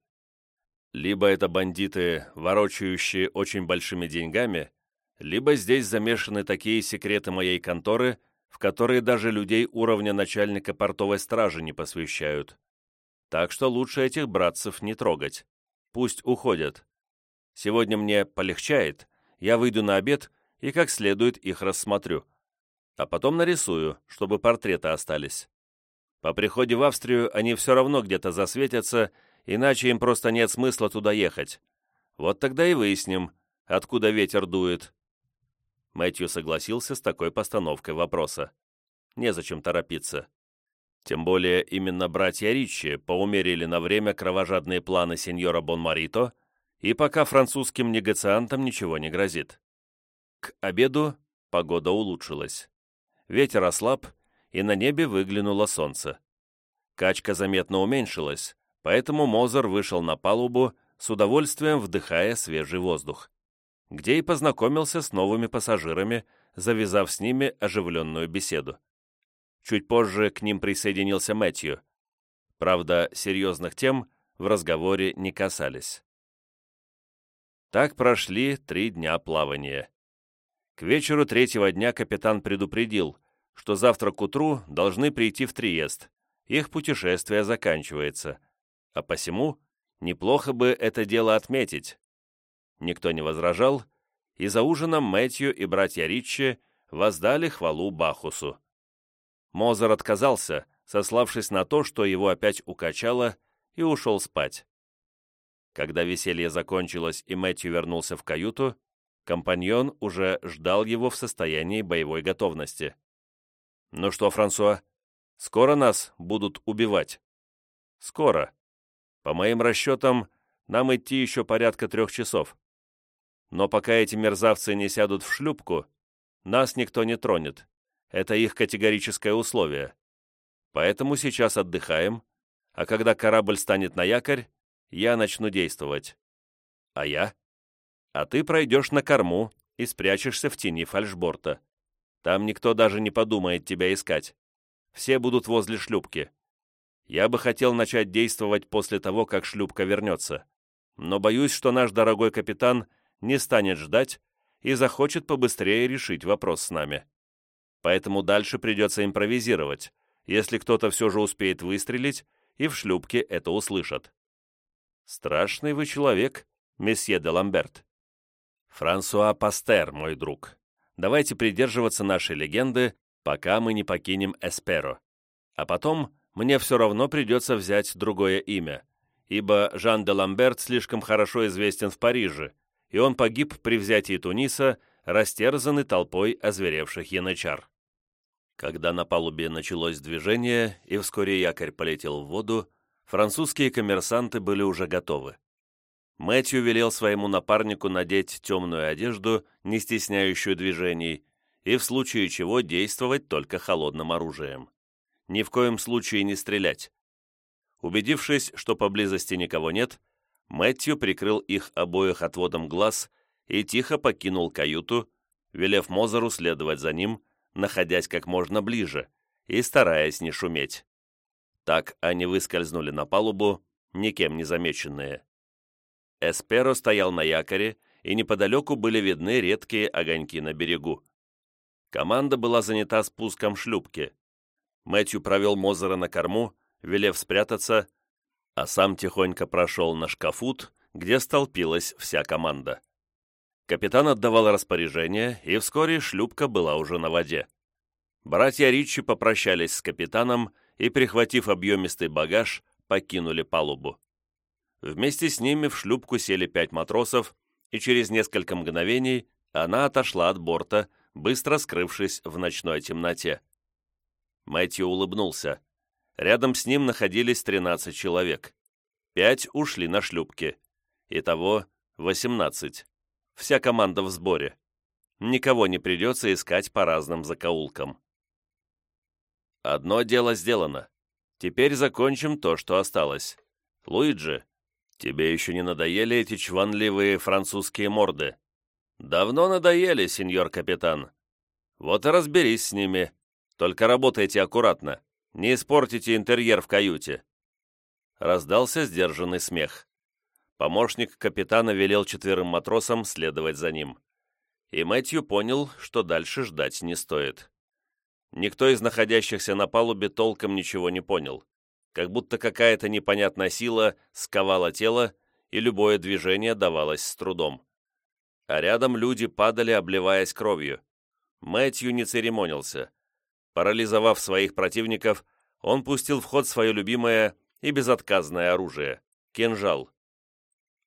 Либо это бандиты, ворочающие очень большими деньгами, либо здесь замешаны такие секреты моей конторы, в которые даже людей уровня начальника портовой стражи не посвящают. Так что лучше этих братцев не трогать. Пусть уходят. Сегодня мне полегчает, я выйду на обед и как следует их рассмотрю. А потом нарисую, чтобы портреты остались. По приходе в Австрию они все равно где-то засветятся, иначе им просто нет смысла туда ехать. Вот тогда и выясним, откуда ветер дует. Мэтью согласился с такой постановкой вопроса. Незачем торопиться. Тем более именно братья Ричи поумерили на время кровожадные планы сеньора Бонмарито, и пока французским негациантам ничего не грозит. К обеду погода улучшилась. Ветер ослаб, и на небе выглянуло солнце. Качка заметно уменьшилась, поэтому Мозер вышел на палубу, с удовольствием вдыхая свежий воздух где и познакомился с новыми пассажирами, завязав с ними оживленную беседу. Чуть позже к ним присоединился Мэтью. Правда, серьезных тем в разговоре не касались. Так прошли три дня плавания. К вечеру третьего дня капитан предупредил, что завтра к утру должны прийти в Триест. Их путешествие заканчивается. А посему неплохо бы это дело отметить, Никто не возражал, и за ужином Мэтью и братья Ричи воздали хвалу Бахусу. Мозер отказался, сославшись на то, что его опять укачало, и ушел спать. Когда веселье закончилось и Мэтью вернулся в каюту, компаньон уже ждал его в состоянии боевой готовности. «Ну что, Франсуа, скоро нас будут убивать?» «Скоро. По моим расчетам, нам идти еще порядка трех часов. Но пока эти мерзавцы не сядут в шлюпку, нас никто не тронет. Это их категорическое условие. Поэтому сейчас отдыхаем, а когда корабль станет на якорь, я начну действовать. А я? А ты пройдешь на корму и спрячешься в тени фальшборта. Там никто даже не подумает тебя искать. Все будут возле шлюпки. Я бы хотел начать действовать после того, как шлюпка вернется. Но боюсь, что наш дорогой капитан не станет ждать и захочет побыстрее решить вопрос с нами. Поэтому дальше придется импровизировать, если кто-то все же успеет выстрелить, и в шлюпке это услышат. Страшный вы человек, месье де Ламберт. Франсуа Пастер, мой друг. Давайте придерживаться нашей легенды, пока мы не покинем Эсперо. А потом мне все равно придется взять другое имя, ибо Жан де Ламберт слишком хорошо известен в Париже, и он погиб при взятии Туниса, растерзанный толпой озверевших янычар. Когда на палубе началось движение и вскоре якорь полетел в воду, французские коммерсанты были уже готовы. Мэтью велел своему напарнику надеть темную одежду, не стесняющую движений, и в случае чего действовать только холодным оружием. Ни в коем случае не стрелять. Убедившись, что поблизости никого нет, Мэтью прикрыл их обоих отводом глаз и тихо покинул каюту, велев Мозеру следовать за ним, находясь как можно ближе и стараясь не шуметь. Так они выскользнули на палубу, никем не замеченные. Эсперо стоял на якоре, и неподалеку были видны редкие огоньки на берегу. Команда была занята спуском шлюпки. Мэтью провел Мозера на корму, велев спрятаться, а сам тихонько прошел на шкафут, где столпилась вся команда. Капитан отдавал распоряжение, и вскоре шлюпка была уже на воде. Братья Ричи попрощались с капитаном и, прихватив объемистый багаж, покинули палубу. Вместе с ними в шлюпку сели пять матросов, и через несколько мгновений она отошла от борта, быстро скрывшись в ночной темноте. Мэтью улыбнулся. Рядом с ним находились 13 человек. Пять ушли на шлюпки. Итого 18. Вся команда в сборе. Никого не придется искать по разным закоулкам. Одно дело сделано. Теперь закончим то, что осталось. Луиджи, тебе еще не надоели эти чванливые французские морды? Давно надоели, сеньор капитан. Вот и разберись с ними. Только работайте аккуратно. Не испортите интерьер в каюте. Раздался сдержанный смех. Помощник капитана велел четверым матросам следовать за ним. И Мэтью понял, что дальше ждать не стоит. Никто из находящихся на палубе толком ничего не понял, как будто какая-то непонятная сила сковала тело, и любое движение давалось с трудом. А рядом люди падали, обливаясь кровью. Мэтью не церемонился. Парализовав своих противников, он пустил в ход свое любимое и безотказное оружие — кинжал.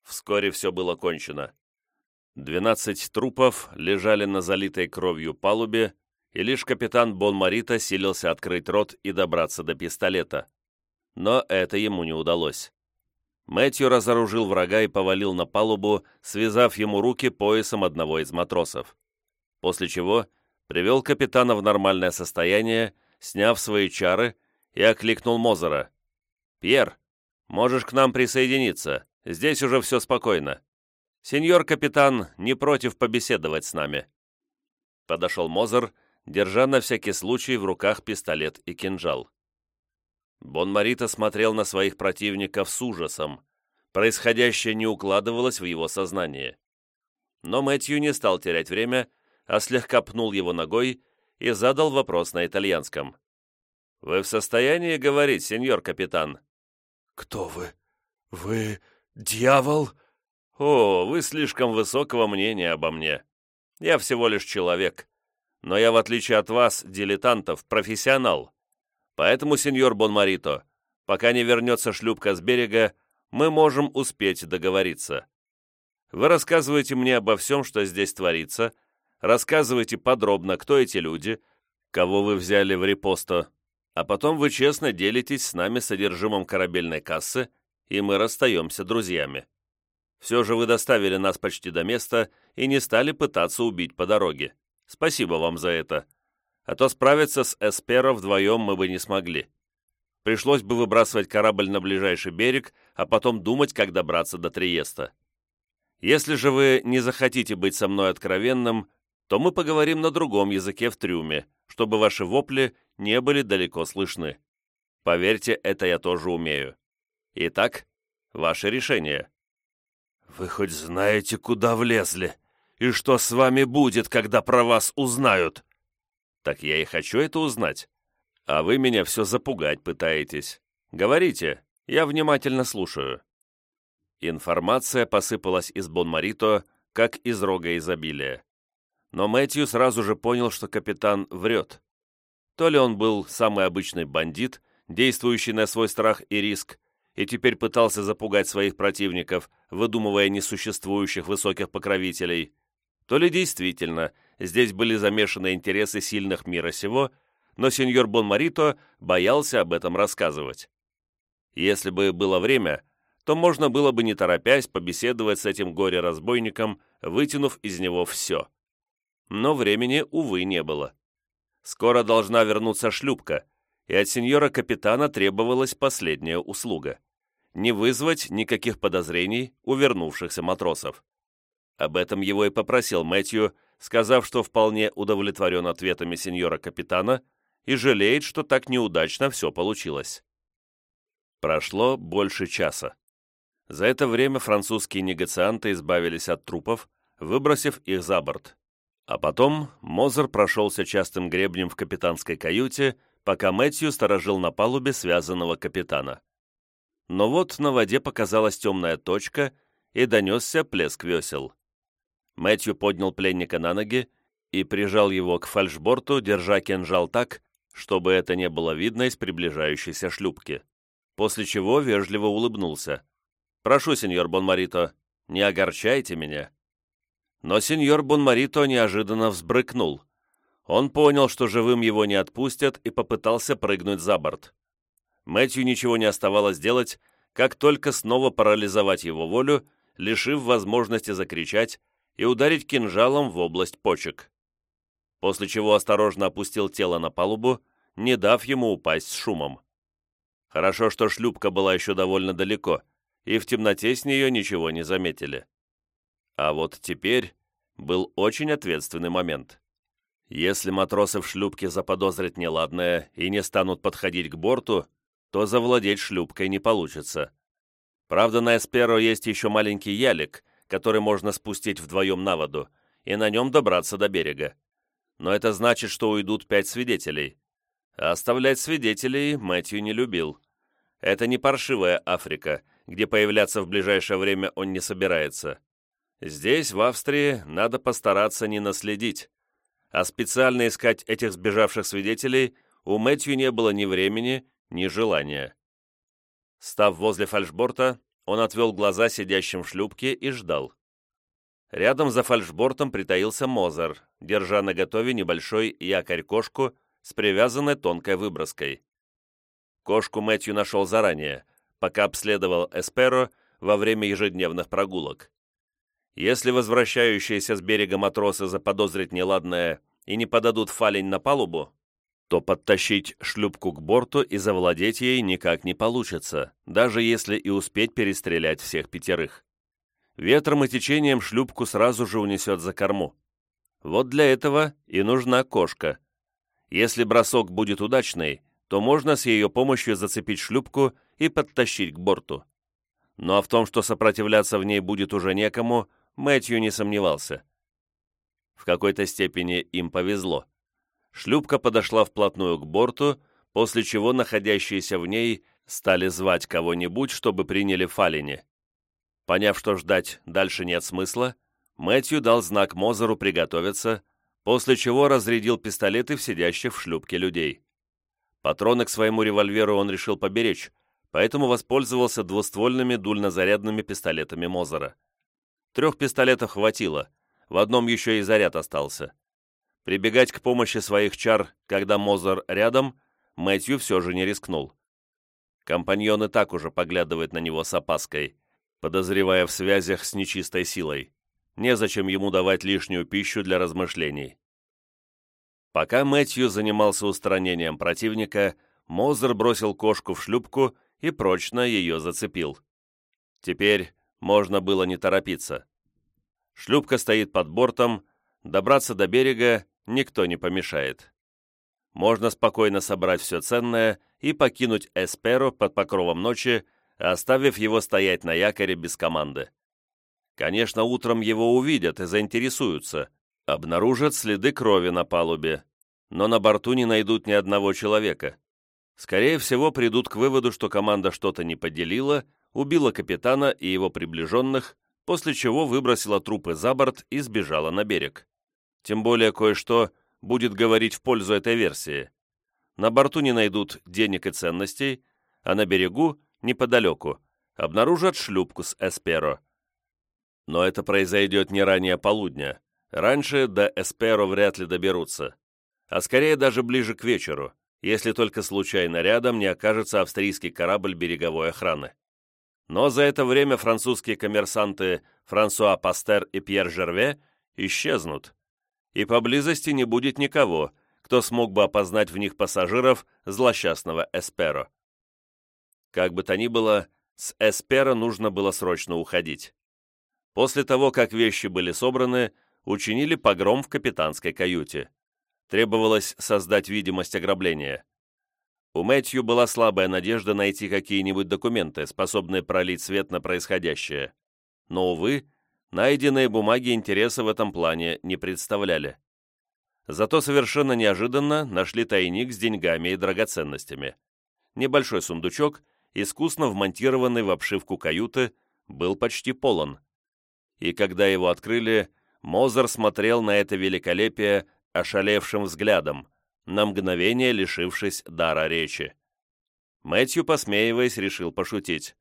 Вскоре все было кончено. Двенадцать трупов лежали на залитой кровью палубе, и лишь капитан Бонмарита силился открыть рот и добраться до пистолета. Но это ему не удалось. Мэтью разоружил врага и повалил на палубу, связав ему руки поясом одного из матросов. После чего привел капитана в нормальное состояние, сняв свои чары, и окликнул Мозера. «Пьер, можешь к нам присоединиться, здесь уже все спокойно. Сеньор капитан не против побеседовать с нами». Подошел Мозер держа на всякий случай в руках пистолет и кинжал. Бонмарита смотрел на своих противников с ужасом. Происходящее не укладывалось в его сознание. Но Мэтью не стал терять время, а слегка пнул его ногой и задал вопрос на итальянском. «Вы в состоянии говорить, сеньор капитан?» «Кто вы? Вы дьявол?» «О, вы слишком высокого мнения обо мне. Я всего лишь человек но я, в отличие от вас, дилетантов, профессионал. Поэтому, сеньор Бонмарито, пока не вернется шлюпка с берега, мы можем успеть договориться. Вы рассказываете мне обо всем, что здесь творится, рассказывайте подробно, кто эти люди, кого вы взяли в репосто, а потом вы честно делитесь с нами содержимым корабельной кассы, и мы расстаемся друзьями. Все же вы доставили нас почти до места и не стали пытаться убить по дороге. Спасибо вам за это. А то справиться с Эсперо вдвоем мы бы не смогли. Пришлось бы выбрасывать корабль на ближайший берег, а потом думать, как добраться до Триеста. Если же вы не захотите быть со мной откровенным, то мы поговорим на другом языке в трюме, чтобы ваши вопли не были далеко слышны. Поверьте, это я тоже умею. Итак, ваше решение. Вы хоть знаете, куда влезли? И что с вами будет, когда про вас узнают?» «Так я и хочу это узнать. А вы меня все запугать пытаетесь. Говорите, я внимательно слушаю». Информация посыпалась из Бонмарито, как из рога изобилия. Но Мэтью сразу же понял, что капитан врет. То ли он был самый обычный бандит, действующий на свой страх и риск, и теперь пытался запугать своих противников, выдумывая несуществующих высоких покровителей, то ли действительно здесь были замешаны интересы сильных мира сего, но сеньор Бонмарито боялся об этом рассказывать. Если бы было время, то можно было бы не торопясь побеседовать с этим горе-разбойником, вытянув из него все. Но времени, увы, не было. Скоро должна вернуться шлюпка, и от сеньора-капитана требовалась последняя услуга — не вызвать никаких подозрений у вернувшихся матросов. Об этом его и попросил Мэтью, сказав, что вполне удовлетворен ответами сеньора-капитана и жалеет, что так неудачно все получилось. Прошло больше часа. За это время французские негацианты избавились от трупов, выбросив их за борт. А потом Мозер прошелся частым гребнем в капитанской каюте, пока Мэтью сторожил на палубе связанного капитана. Но вот на воде показалась темная точка, и донесся плеск весел. Мэтью поднял пленника на ноги и прижал его к фальшборту, держа кинжал так, чтобы это не было видно из приближающейся шлюпки, после чего вежливо улыбнулся. «Прошу, сеньор Бонмарито, не огорчайте меня». Но сеньор Бонмарито неожиданно взбрыкнул. Он понял, что живым его не отпустят, и попытался прыгнуть за борт. Мэтью ничего не оставалось делать, как только снова парализовать его волю, лишив возможности закричать и ударить кинжалом в область почек. После чего осторожно опустил тело на палубу, не дав ему упасть с шумом. Хорошо, что шлюпка была еще довольно далеко, и в темноте с нее ничего не заметили. А вот теперь был очень ответственный момент. Если матросы в шлюпке заподозрят неладное и не станут подходить к борту, то завладеть шлюпкой не получится. Правда, на Эсперо есть еще маленький ялик, который можно спустить вдвоем на воду, и на нем добраться до берега. Но это значит, что уйдут пять свидетелей. А оставлять свидетелей Мэтью не любил. Это не паршивая Африка, где появляться в ближайшее время он не собирается. Здесь, в Австрии, надо постараться не наследить. А специально искать этих сбежавших свидетелей у Мэтью не было ни времени, ни желания. Став возле фальшборта, он отвел глаза сидящим в шлюпке и ждал. Рядом за фальшбортом притаился Мозер, держа на готове небольшой якорь-кошку с привязанной тонкой выброской. Кошку Мэтью нашел заранее, пока обследовал Эсперо во время ежедневных прогулок. Если возвращающиеся с берега матросы заподозрят неладное и не подадут фалень на палубу, то подтащить шлюпку к борту и завладеть ей никак не получится, даже если и успеть перестрелять всех пятерых. Ветром и течением шлюпку сразу же унесет за корму. Вот для этого и нужна кошка. Если бросок будет удачный, то можно с ее помощью зацепить шлюпку и подтащить к борту. Ну а в том, что сопротивляться в ней будет уже некому – Мэтью не сомневался. В какой-то степени им повезло. Шлюпка подошла вплотную к борту, после чего находящиеся в ней стали звать кого-нибудь, чтобы приняли фалине. Поняв, что ждать дальше нет смысла, Мэтью дал знак Мозеру приготовиться, после чего разрядил пистолеты в сидящих в шлюпке людей. Патроны к своему револьверу он решил поберечь, поэтому воспользовался двуствольными дульнозарядными пистолетами Мозера. Трех пистолетов хватило, в одном еще и заряд остался. Прибегать к помощи своих чар, когда Мозер рядом, Мэтью все же не рискнул. Компаньон и так уже поглядывает на него с опаской, подозревая в связях с нечистой силой. Незачем ему давать лишнюю пищу для размышлений. Пока Мэтью занимался устранением противника, Мозер бросил кошку в шлюпку и прочно ее зацепил. Теперь можно было не торопиться. Шлюпка стоит под бортом, добраться до берега никто не помешает. Можно спокойно собрать все ценное и покинуть Эсперо под покровом ночи, оставив его стоять на якоре без команды. Конечно, утром его увидят и заинтересуются, обнаружат следы крови на палубе, но на борту не найдут ни одного человека. Скорее всего, придут к выводу, что команда что-то не поделила, убила капитана и его приближенных, после чего выбросила трупы за борт и сбежала на берег. Тем более кое-что будет говорить в пользу этой версии. На борту не найдут денег и ценностей, а на берегу, неподалеку, обнаружат шлюпку с Эсперо. Но это произойдет не ранее полудня. Раньше до Эсперо вряд ли доберутся. А скорее даже ближе к вечеру, если только случайно рядом не окажется австрийский корабль береговой охраны. Но за это время французские коммерсанты Франсуа Пастер и Пьер Жерве исчезнут, и поблизости не будет никого, кто смог бы опознать в них пассажиров злосчастного Эсперо. Как бы то ни было, с Эсперо нужно было срочно уходить. После того, как вещи были собраны, учинили погром в капитанской каюте. Требовалось создать видимость ограбления. У Мэтью была слабая надежда найти какие-нибудь документы, способные пролить свет на происходящее. Но, увы, найденные бумаги интереса в этом плане не представляли. Зато совершенно неожиданно нашли тайник с деньгами и драгоценностями. Небольшой сундучок, искусно вмонтированный в обшивку каюты, был почти полон. И когда его открыли, Мозер смотрел на это великолепие ошалевшим взглядом, на мгновение лишившись дара речи. Мэтью, посмеиваясь, решил пошутить.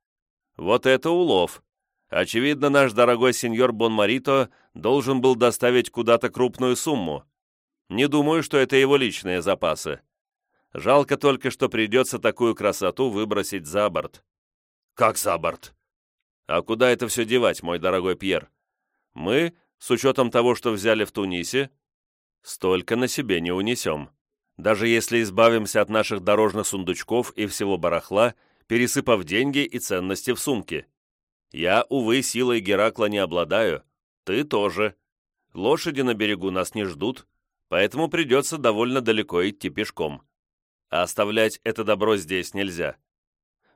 «Вот это улов! Очевидно, наш дорогой сеньор Бонмарито должен был доставить куда-то крупную сумму. Не думаю, что это его личные запасы. Жалко только, что придется такую красоту выбросить за борт». «Как за борт?» «А куда это все девать, мой дорогой Пьер? Мы, с учетом того, что взяли в Тунисе, столько на себе не унесем» даже если избавимся от наших дорожных сундучков и всего барахла, пересыпав деньги и ценности в сумки. Я, увы, силой Геракла не обладаю, ты тоже. Лошади на берегу нас не ждут, поэтому придется довольно далеко идти пешком. А оставлять это добро здесь нельзя.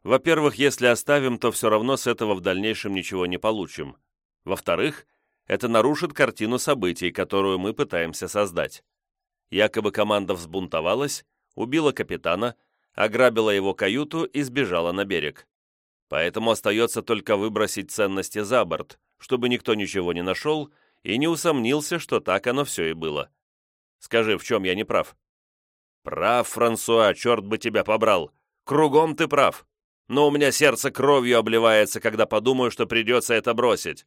Во-первых, если оставим, то все равно с этого в дальнейшем ничего не получим. Во-вторых, это нарушит картину событий, которую мы пытаемся создать. Якобы команда взбунтовалась, убила капитана, ограбила его каюту и сбежала на берег. Поэтому остается только выбросить ценности за борт, чтобы никто ничего не нашел и не усомнился, что так оно все и было. Скажи, в чем я не прав? Прав, Франсуа, черт бы тебя побрал. Кругом ты прав. Но у меня сердце кровью обливается, когда подумаю, что придется это бросить.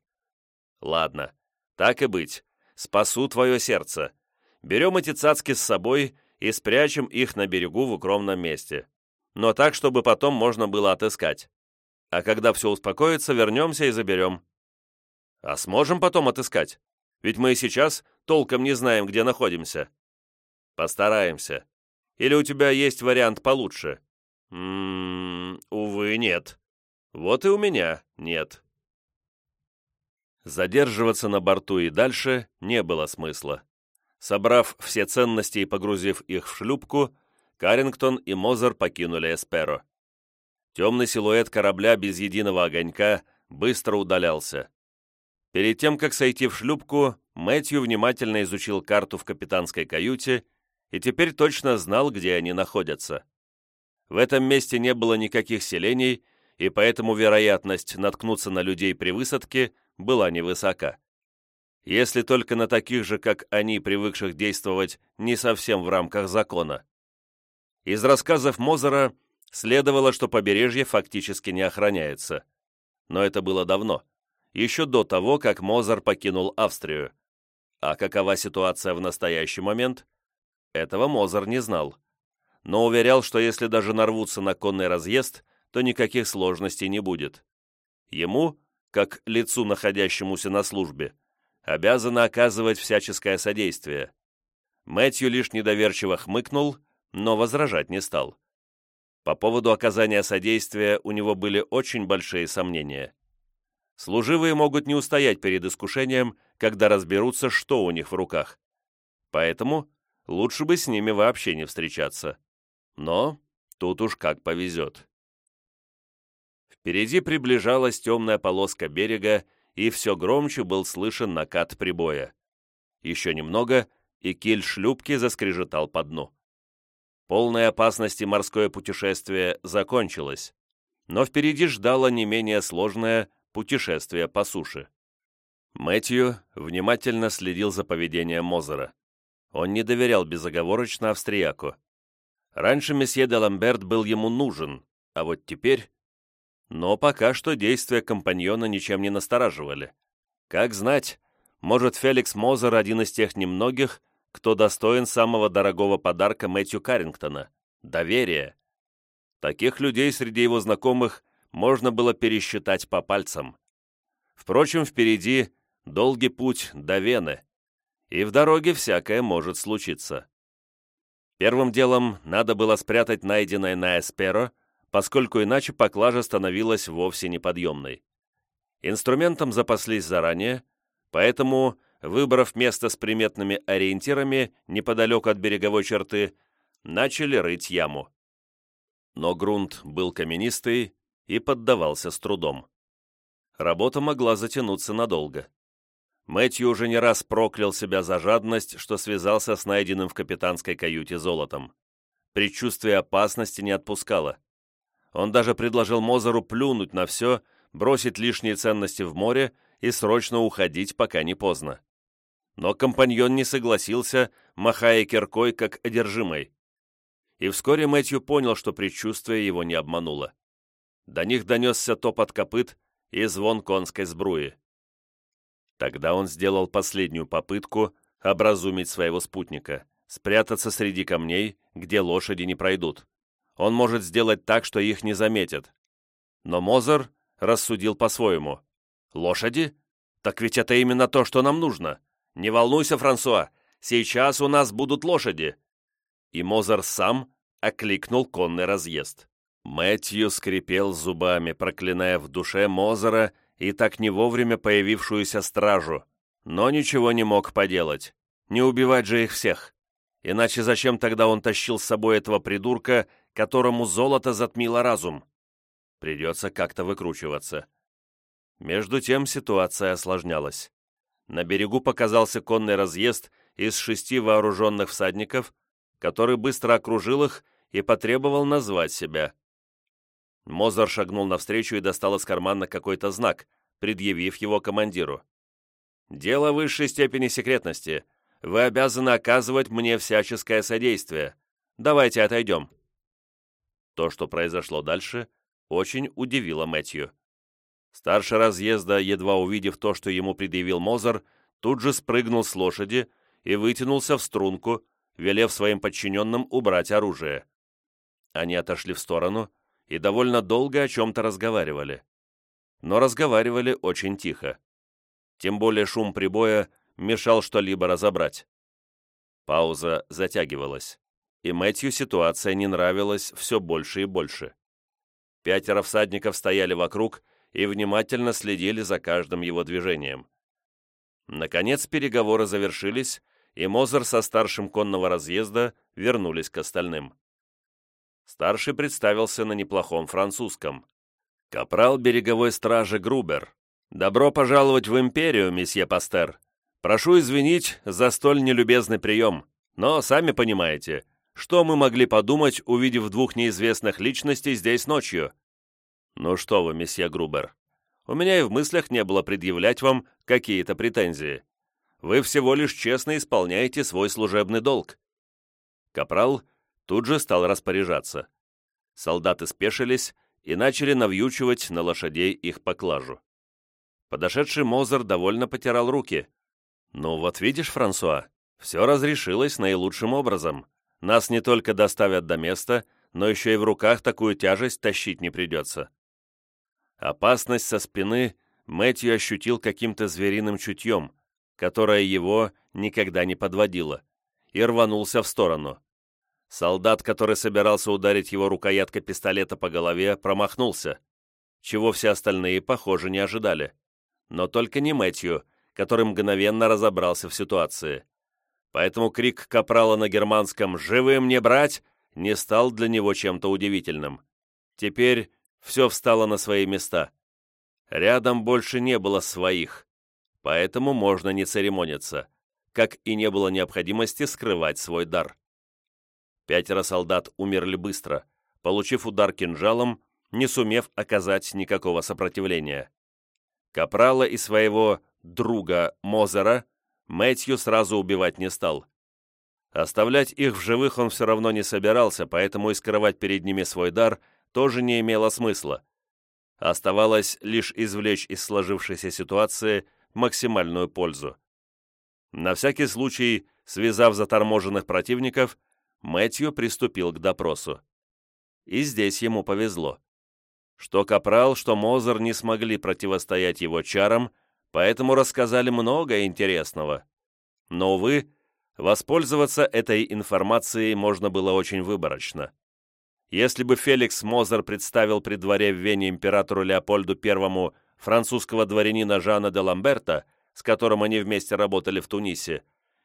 Ладно, так и быть. Спасу твое сердце берем эти цацки с собой и спрячем их на берегу в укромном месте. Но так, чтобы потом можно было отыскать. А когда все успокоится, вернемся и заберем. А сможем потом отыскать? Ведь мы и сейчас толком не знаем, где находимся. Постараемся. Или у тебя есть вариант получше? Ммм, увы, нет. Вот и у меня нет. Задерживаться на борту и дальше не было смысла. Собрав все ценности и погрузив их в шлюпку, Карингтон и Мозер покинули Эсперо. Темный силуэт корабля без единого огонька быстро удалялся. Перед тем, как сойти в шлюпку, Мэтью внимательно изучил карту в капитанской каюте и теперь точно знал, где они находятся. В этом месте не было никаких селений, и поэтому вероятность наткнуться на людей при высадке была невысока если только на таких же, как они, привыкших действовать не совсем в рамках закона. Из рассказов Мозера следовало, что побережье фактически не охраняется. Но это было давно, еще до того, как Мозер покинул Австрию. А какова ситуация в настоящий момент? Этого Мозер не знал. Но уверял, что если даже нарвутся на конный разъезд, то никаких сложностей не будет. Ему, как лицу, находящемуся на службе, обязана оказывать всяческое содействие. Мэтью лишь недоверчиво хмыкнул, но возражать не стал. По поводу оказания содействия у него были очень большие сомнения. Служивые могут не устоять перед искушением, когда разберутся, что у них в руках. Поэтому лучше бы с ними вообще не встречаться. Но тут уж как повезет. Впереди приближалась темная полоска берега, и все громче был слышен накат прибоя. Еще немного, и киль шлюпки заскрежетал по дну. Полной опасности морское путешествие закончилось, но впереди ждало не менее сложное путешествие по суше. Мэтью внимательно следил за поведением Мозера. Он не доверял безоговорочно австрияку. Раньше месье де Ламберт был ему нужен, а вот теперь но пока что действия компаньона ничем не настораживали. Как знать, может, Феликс Мозер один из тех немногих, кто достоин самого дорогого подарка Мэтью Каррингтона — доверия. Таких людей среди его знакомых можно было пересчитать по пальцам. Впрочем, впереди долгий путь до Вены, и в дороге всякое может случиться. Первым делом надо было спрятать найденное на Эсперо поскольку иначе поклажа становилась вовсе неподъемной. Инструментом запаслись заранее, поэтому выбрав место с приметными ориентирами неподалеку от береговой черты, начали рыть яму. Но грунт был каменистый и поддавался с трудом. Работа могла затянуться надолго. Мэтью уже не раз проклял себя за жадность, что связался с найденным в капитанской каюте золотом. Предчувствие опасности не отпускало. Он даже предложил Мозеру плюнуть на все, бросить лишние ценности в море и срочно уходить, пока не поздно. Но компаньон не согласился, махая киркой, как одержимой. И вскоре Мэтью понял, что предчувствие его не обмануло. До них донесся топот копыт и звон конской сбруи. Тогда он сделал последнюю попытку образумить своего спутника, спрятаться среди камней, где лошади не пройдут. Он может сделать так, что их не заметят. Но Мозер рассудил по-своему. «Лошади? Так ведь это именно то, что нам нужно. Не волнуйся, Франсуа, сейчас у нас будут лошади». И Мозер сам окликнул конный разъезд. Мэтью скрипел зубами, проклиная в душе Мозера и так не вовремя появившуюся стражу, но ничего не мог поделать. Не убивать же их всех. Иначе зачем тогда он тащил с собой этого придурка, которому золото затмило разум? Придется как-то выкручиваться. Между тем ситуация осложнялась. На берегу показался конный разъезд из шести вооруженных всадников, который быстро окружил их и потребовал назвать себя. Мозер шагнул навстречу и достал из кармана какой-то знак, предъявив его командиру. «Дело высшей степени секретности. Вы обязаны оказывать мне всяческое содействие. Давайте отойдем». То, что произошло дальше, очень удивило Мэтью. Старший разъезда, едва увидев то, что ему предъявил Мозер, тут же спрыгнул с лошади и вытянулся в струнку, велев своим подчиненным убрать оружие. Они отошли в сторону и довольно долго о чем-то разговаривали. Но разговаривали очень тихо. Тем более шум прибоя мешал что-либо разобрать. Пауза затягивалась, и Мэтью ситуация не нравилась все больше и больше. Пятеро всадников стояли вокруг и внимательно следили за каждым его движением. Наконец переговоры завершились, и Мозер со старшим конного разъезда вернулись к остальным. Старший представился на неплохом французском. «Капрал береговой стражи Грубер. Добро пожаловать в империю, месье Пастер. Прошу извинить за столь нелюбезный прием, но, сами понимаете, что мы могли подумать, увидев двух неизвестных личностей здесь ночью? Ну что вы, месье Грубер, у меня и в мыслях не было предъявлять вам какие-то претензии. Вы всего лишь честно исполняете свой служебный долг». Капрал тут же стал распоряжаться. Солдаты спешились и начали навьючивать на лошадей их поклажу. Подошедший Мозер довольно потирал руки. «Ну вот видишь, Франсуа, все разрешилось наилучшим образом. Нас не только доставят до места, но еще и в руках такую тяжесть тащить не придется». Опасность со спины Мэтью ощутил каким-то звериным чутьем, которое его никогда не подводило, и рванулся в сторону. Солдат, который собирался ударить его рукояткой пистолета по голове, промахнулся, чего все остальные, похоже, не ожидали. Но только не Мэтью, который мгновенно разобрался в ситуации. Поэтому крик капрала на германском «Живым не брать!» не стал для него чем-то удивительным. Теперь все встало на свои места. Рядом больше не было своих, поэтому можно не церемониться, как и не было необходимости скрывать свой дар. Пятеро солдат умерли быстро, получив удар кинжалом, не сумев оказать никакого сопротивления. Капрала и своего друга Мозера Мэтью сразу убивать не стал. Оставлять их в живых он все равно не собирался, поэтому и скрывать перед ними свой дар тоже не имело смысла. Оставалось лишь извлечь из сложившейся ситуации максимальную пользу. На всякий случай, связав заторможенных противников, Мэтью приступил к допросу. И здесь ему повезло. Что Капрал, что Мозер не смогли противостоять его чарам, поэтому рассказали много интересного. Но, увы, воспользоваться этой информацией можно было очень выборочно. Если бы Феликс Мозер представил при дворе в Вене императору Леопольду I французского дворянина Жана де Ламберта с которым они вместе работали в Тунисе,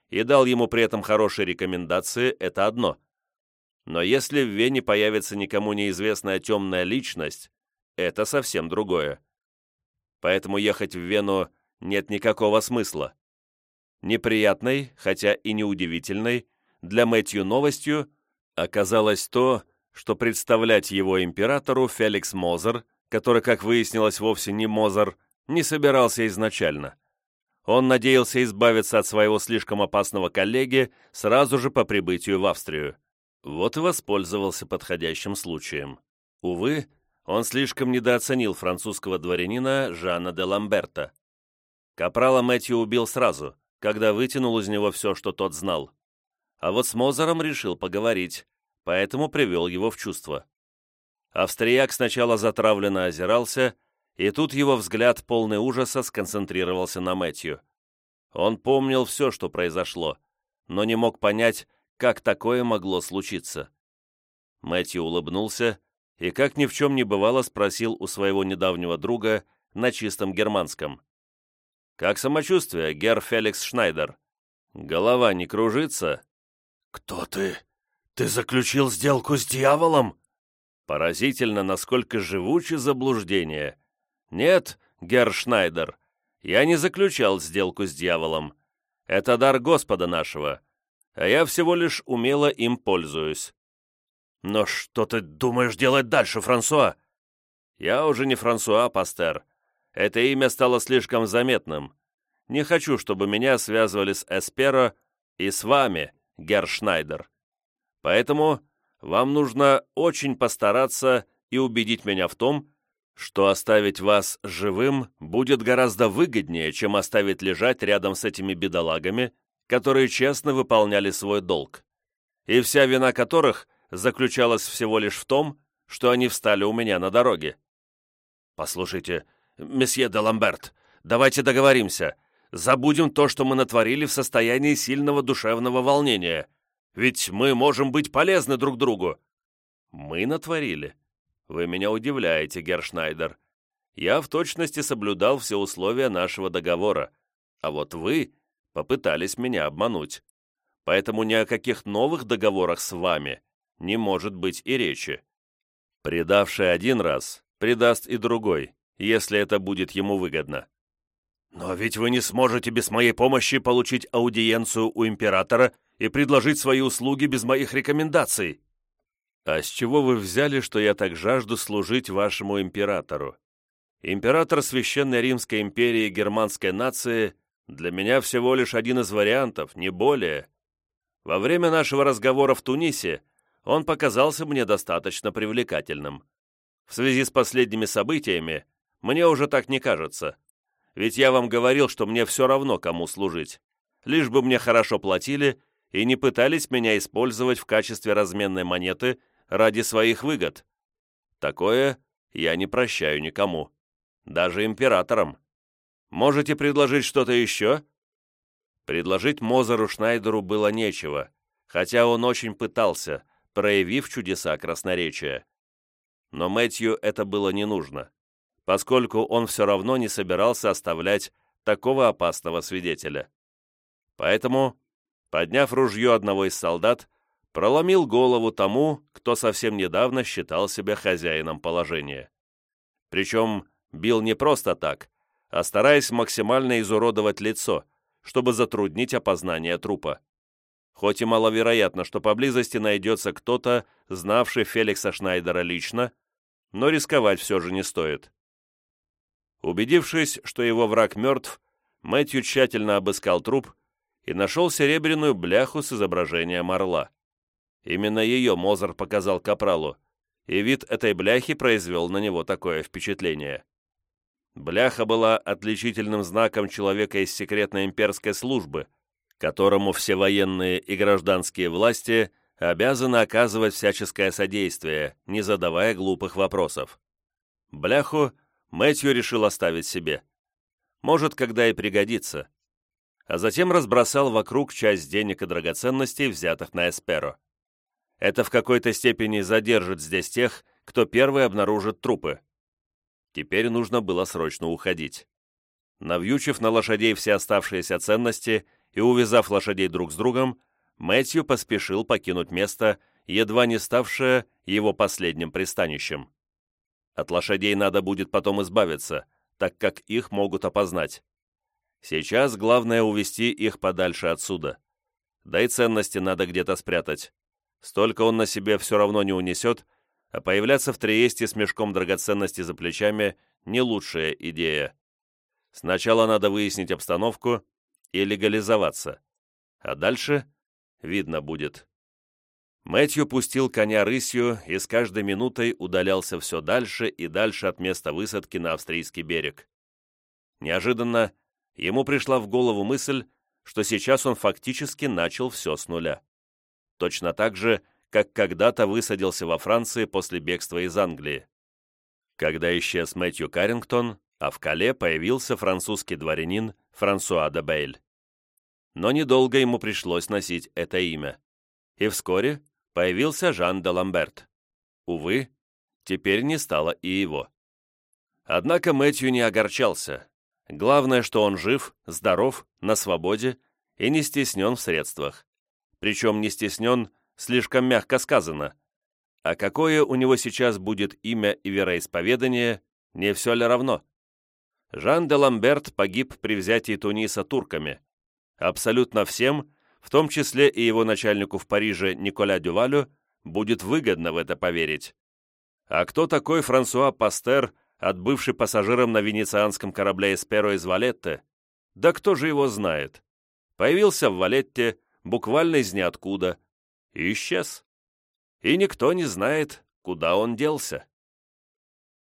и дал ему при этом хорошие рекомендации, это одно. Но если в Вене появится никому неизвестная темная личность, это совсем другое. Поэтому ехать в Вену нет никакого смысла. Неприятной, хотя и неудивительной, для Мэтью новостью оказалось то, что представлять его императору Феликс Мозер, который, как выяснилось, вовсе не Мозер, не собирался изначально. Он надеялся избавиться от своего слишком опасного коллеги сразу же по прибытию в Австрию. Вот и воспользовался подходящим случаем. Увы, он слишком недооценил французского дворянина Жана де Ламберта. Капрала Мэтью убил сразу, когда вытянул из него все, что тот знал. А вот с Мозером решил поговорить, поэтому привел его в чувство. Австрияк сначала затравленно озирался, и тут его взгляд, полный ужаса, сконцентрировался на Мэтью. Он помнил все, что произошло, но не мог понять, как такое могло случиться. Мэтью улыбнулся и, как ни в чем не бывало, спросил у своего недавнего друга на чистом германском. «Как самочувствие, герр Феликс Шнайдер? Голова не кружится?» «Кто ты? Ты заключил сделку с дьяволом?» Поразительно, насколько живуче заблуждение. «Нет, герр Шнайдер, я не заключал сделку с дьяволом. Это дар Господа нашего, а я всего лишь умело им пользуюсь». «Но что ты думаешь делать дальше, Франсуа?» «Я уже не Франсуа, Пастер. Это имя стало слишком заметным. Не хочу, чтобы меня связывали с Эсперо и с вами, Герр Шнайдер. Поэтому вам нужно очень постараться и убедить меня в том, что оставить вас живым будет гораздо выгоднее, чем оставить лежать рядом с этими бедолагами, которые честно выполняли свой долг, и вся вина которых заключалась всего лишь в том, что они встали у меня на дороге. Послушайте, месье де Ламберт, давайте договоримся, забудем то, что мы натворили в состоянии сильного душевного волнения. Ведь мы можем быть полезны друг другу». «Мы натворили. Вы меня удивляете, Гершнайдер. Я в точности соблюдал все условия нашего договора, а вот вы попытались меня обмануть. Поэтому ни о каких новых договорах с вами не может быть и речи. Предавший один раз, предаст и другой, если это будет ему выгодно. «Но ведь вы не сможете без моей помощи получить аудиенцию у императора и предложить свои услуги без моих рекомендаций». «А с чего вы взяли, что я так жажду служить вашему императору? Император Священной Римской империи германской нации для меня всего лишь один из вариантов, не более. Во время нашего разговора в Тунисе он показался мне достаточно привлекательным. В связи с последними событиями мне уже так не кажется. Ведь я вам говорил, что мне все равно, кому служить. Лишь бы мне хорошо платили и не пытались меня использовать в качестве разменной монеты ради своих выгод. Такое я не прощаю никому. Даже императорам. Можете предложить что-то еще?» Предложить Мозеру Шнайдеру было нечего, хотя он очень пытался, проявив чудеса красноречия. Но Мэтью это было не нужно поскольку он все равно не собирался оставлять такого опасного свидетеля. Поэтому, подняв ружье одного из солдат, проломил голову тому, кто совсем недавно считал себя хозяином положения. Причем бил не просто так, а стараясь максимально изуродовать лицо, чтобы затруднить опознание трупа. Хоть и маловероятно, что поблизости найдется кто-то, знавший Феликса Шнайдера лично, но рисковать все же не стоит. Убедившись, что его враг мертв, Мэтью тщательно обыскал труп и нашел серебряную бляху с изображением орла. Именно ее Мозар показал Капралу, и вид этой бляхи произвел на него такое впечатление. Бляха была отличительным знаком человека из секретной имперской службы, которому все военные и гражданские власти обязаны оказывать всяческое содействие, не задавая глупых вопросов. Бляху Мэтью решил оставить себе. Может, когда и пригодится. А затем разбросал вокруг часть денег и драгоценностей, взятых на Эсперо. Это в какой-то степени задержит здесь тех, кто первый обнаружит трупы. Теперь нужно было срочно уходить. Навьючив на лошадей все оставшиеся ценности и увязав лошадей друг с другом, Мэтью поспешил покинуть место, едва не ставшее его последним пристанищем. От лошадей надо будет потом избавиться, так как их могут опознать. Сейчас главное увести их подальше отсюда. Да и ценности надо где-то спрятать. Столько он на себе все равно не унесет, а появляться в Триесте с мешком драгоценностей за плечами – не лучшая идея. Сначала надо выяснить обстановку и легализоваться, а дальше видно будет. Мэтью пустил коня рысью и с каждой минутой удалялся все дальше и дальше от места высадки на австрийский берег. Неожиданно ему пришла в голову мысль, что сейчас он фактически начал все с нуля. Точно так же, как когда-то высадился во Франции после бегства из Англии. Когда исчез Мэтью Каррингтон, а в Кале появился французский дворянин Франсуа де Бейль. Но недолго ему пришлось носить это имя. И вскоре появился Жан де Ламберт. Увы, теперь не стало и его. Однако Мэтью не огорчался. Главное, что он жив, здоров, на свободе и не стеснен в средствах. Причем не стеснен, слишком мягко сказано. А какое у него сейчас будет имя и вероисповедание, не все ли равно? Жан де Ламберт погиб при взятии Туниса турками. Абсолютно всем, в том числе и его начальнику в Париже Николя Дювалю, будет выгодно в это поверить. А кто такой Франсуа Пастер, отбывший пассажиром на венецианском корабле «Эсперо» из Валетте? Да кто же его знает? Появился в Валетте, буквально из ниоткуда, и исчез. И никто не знает, куда он делся.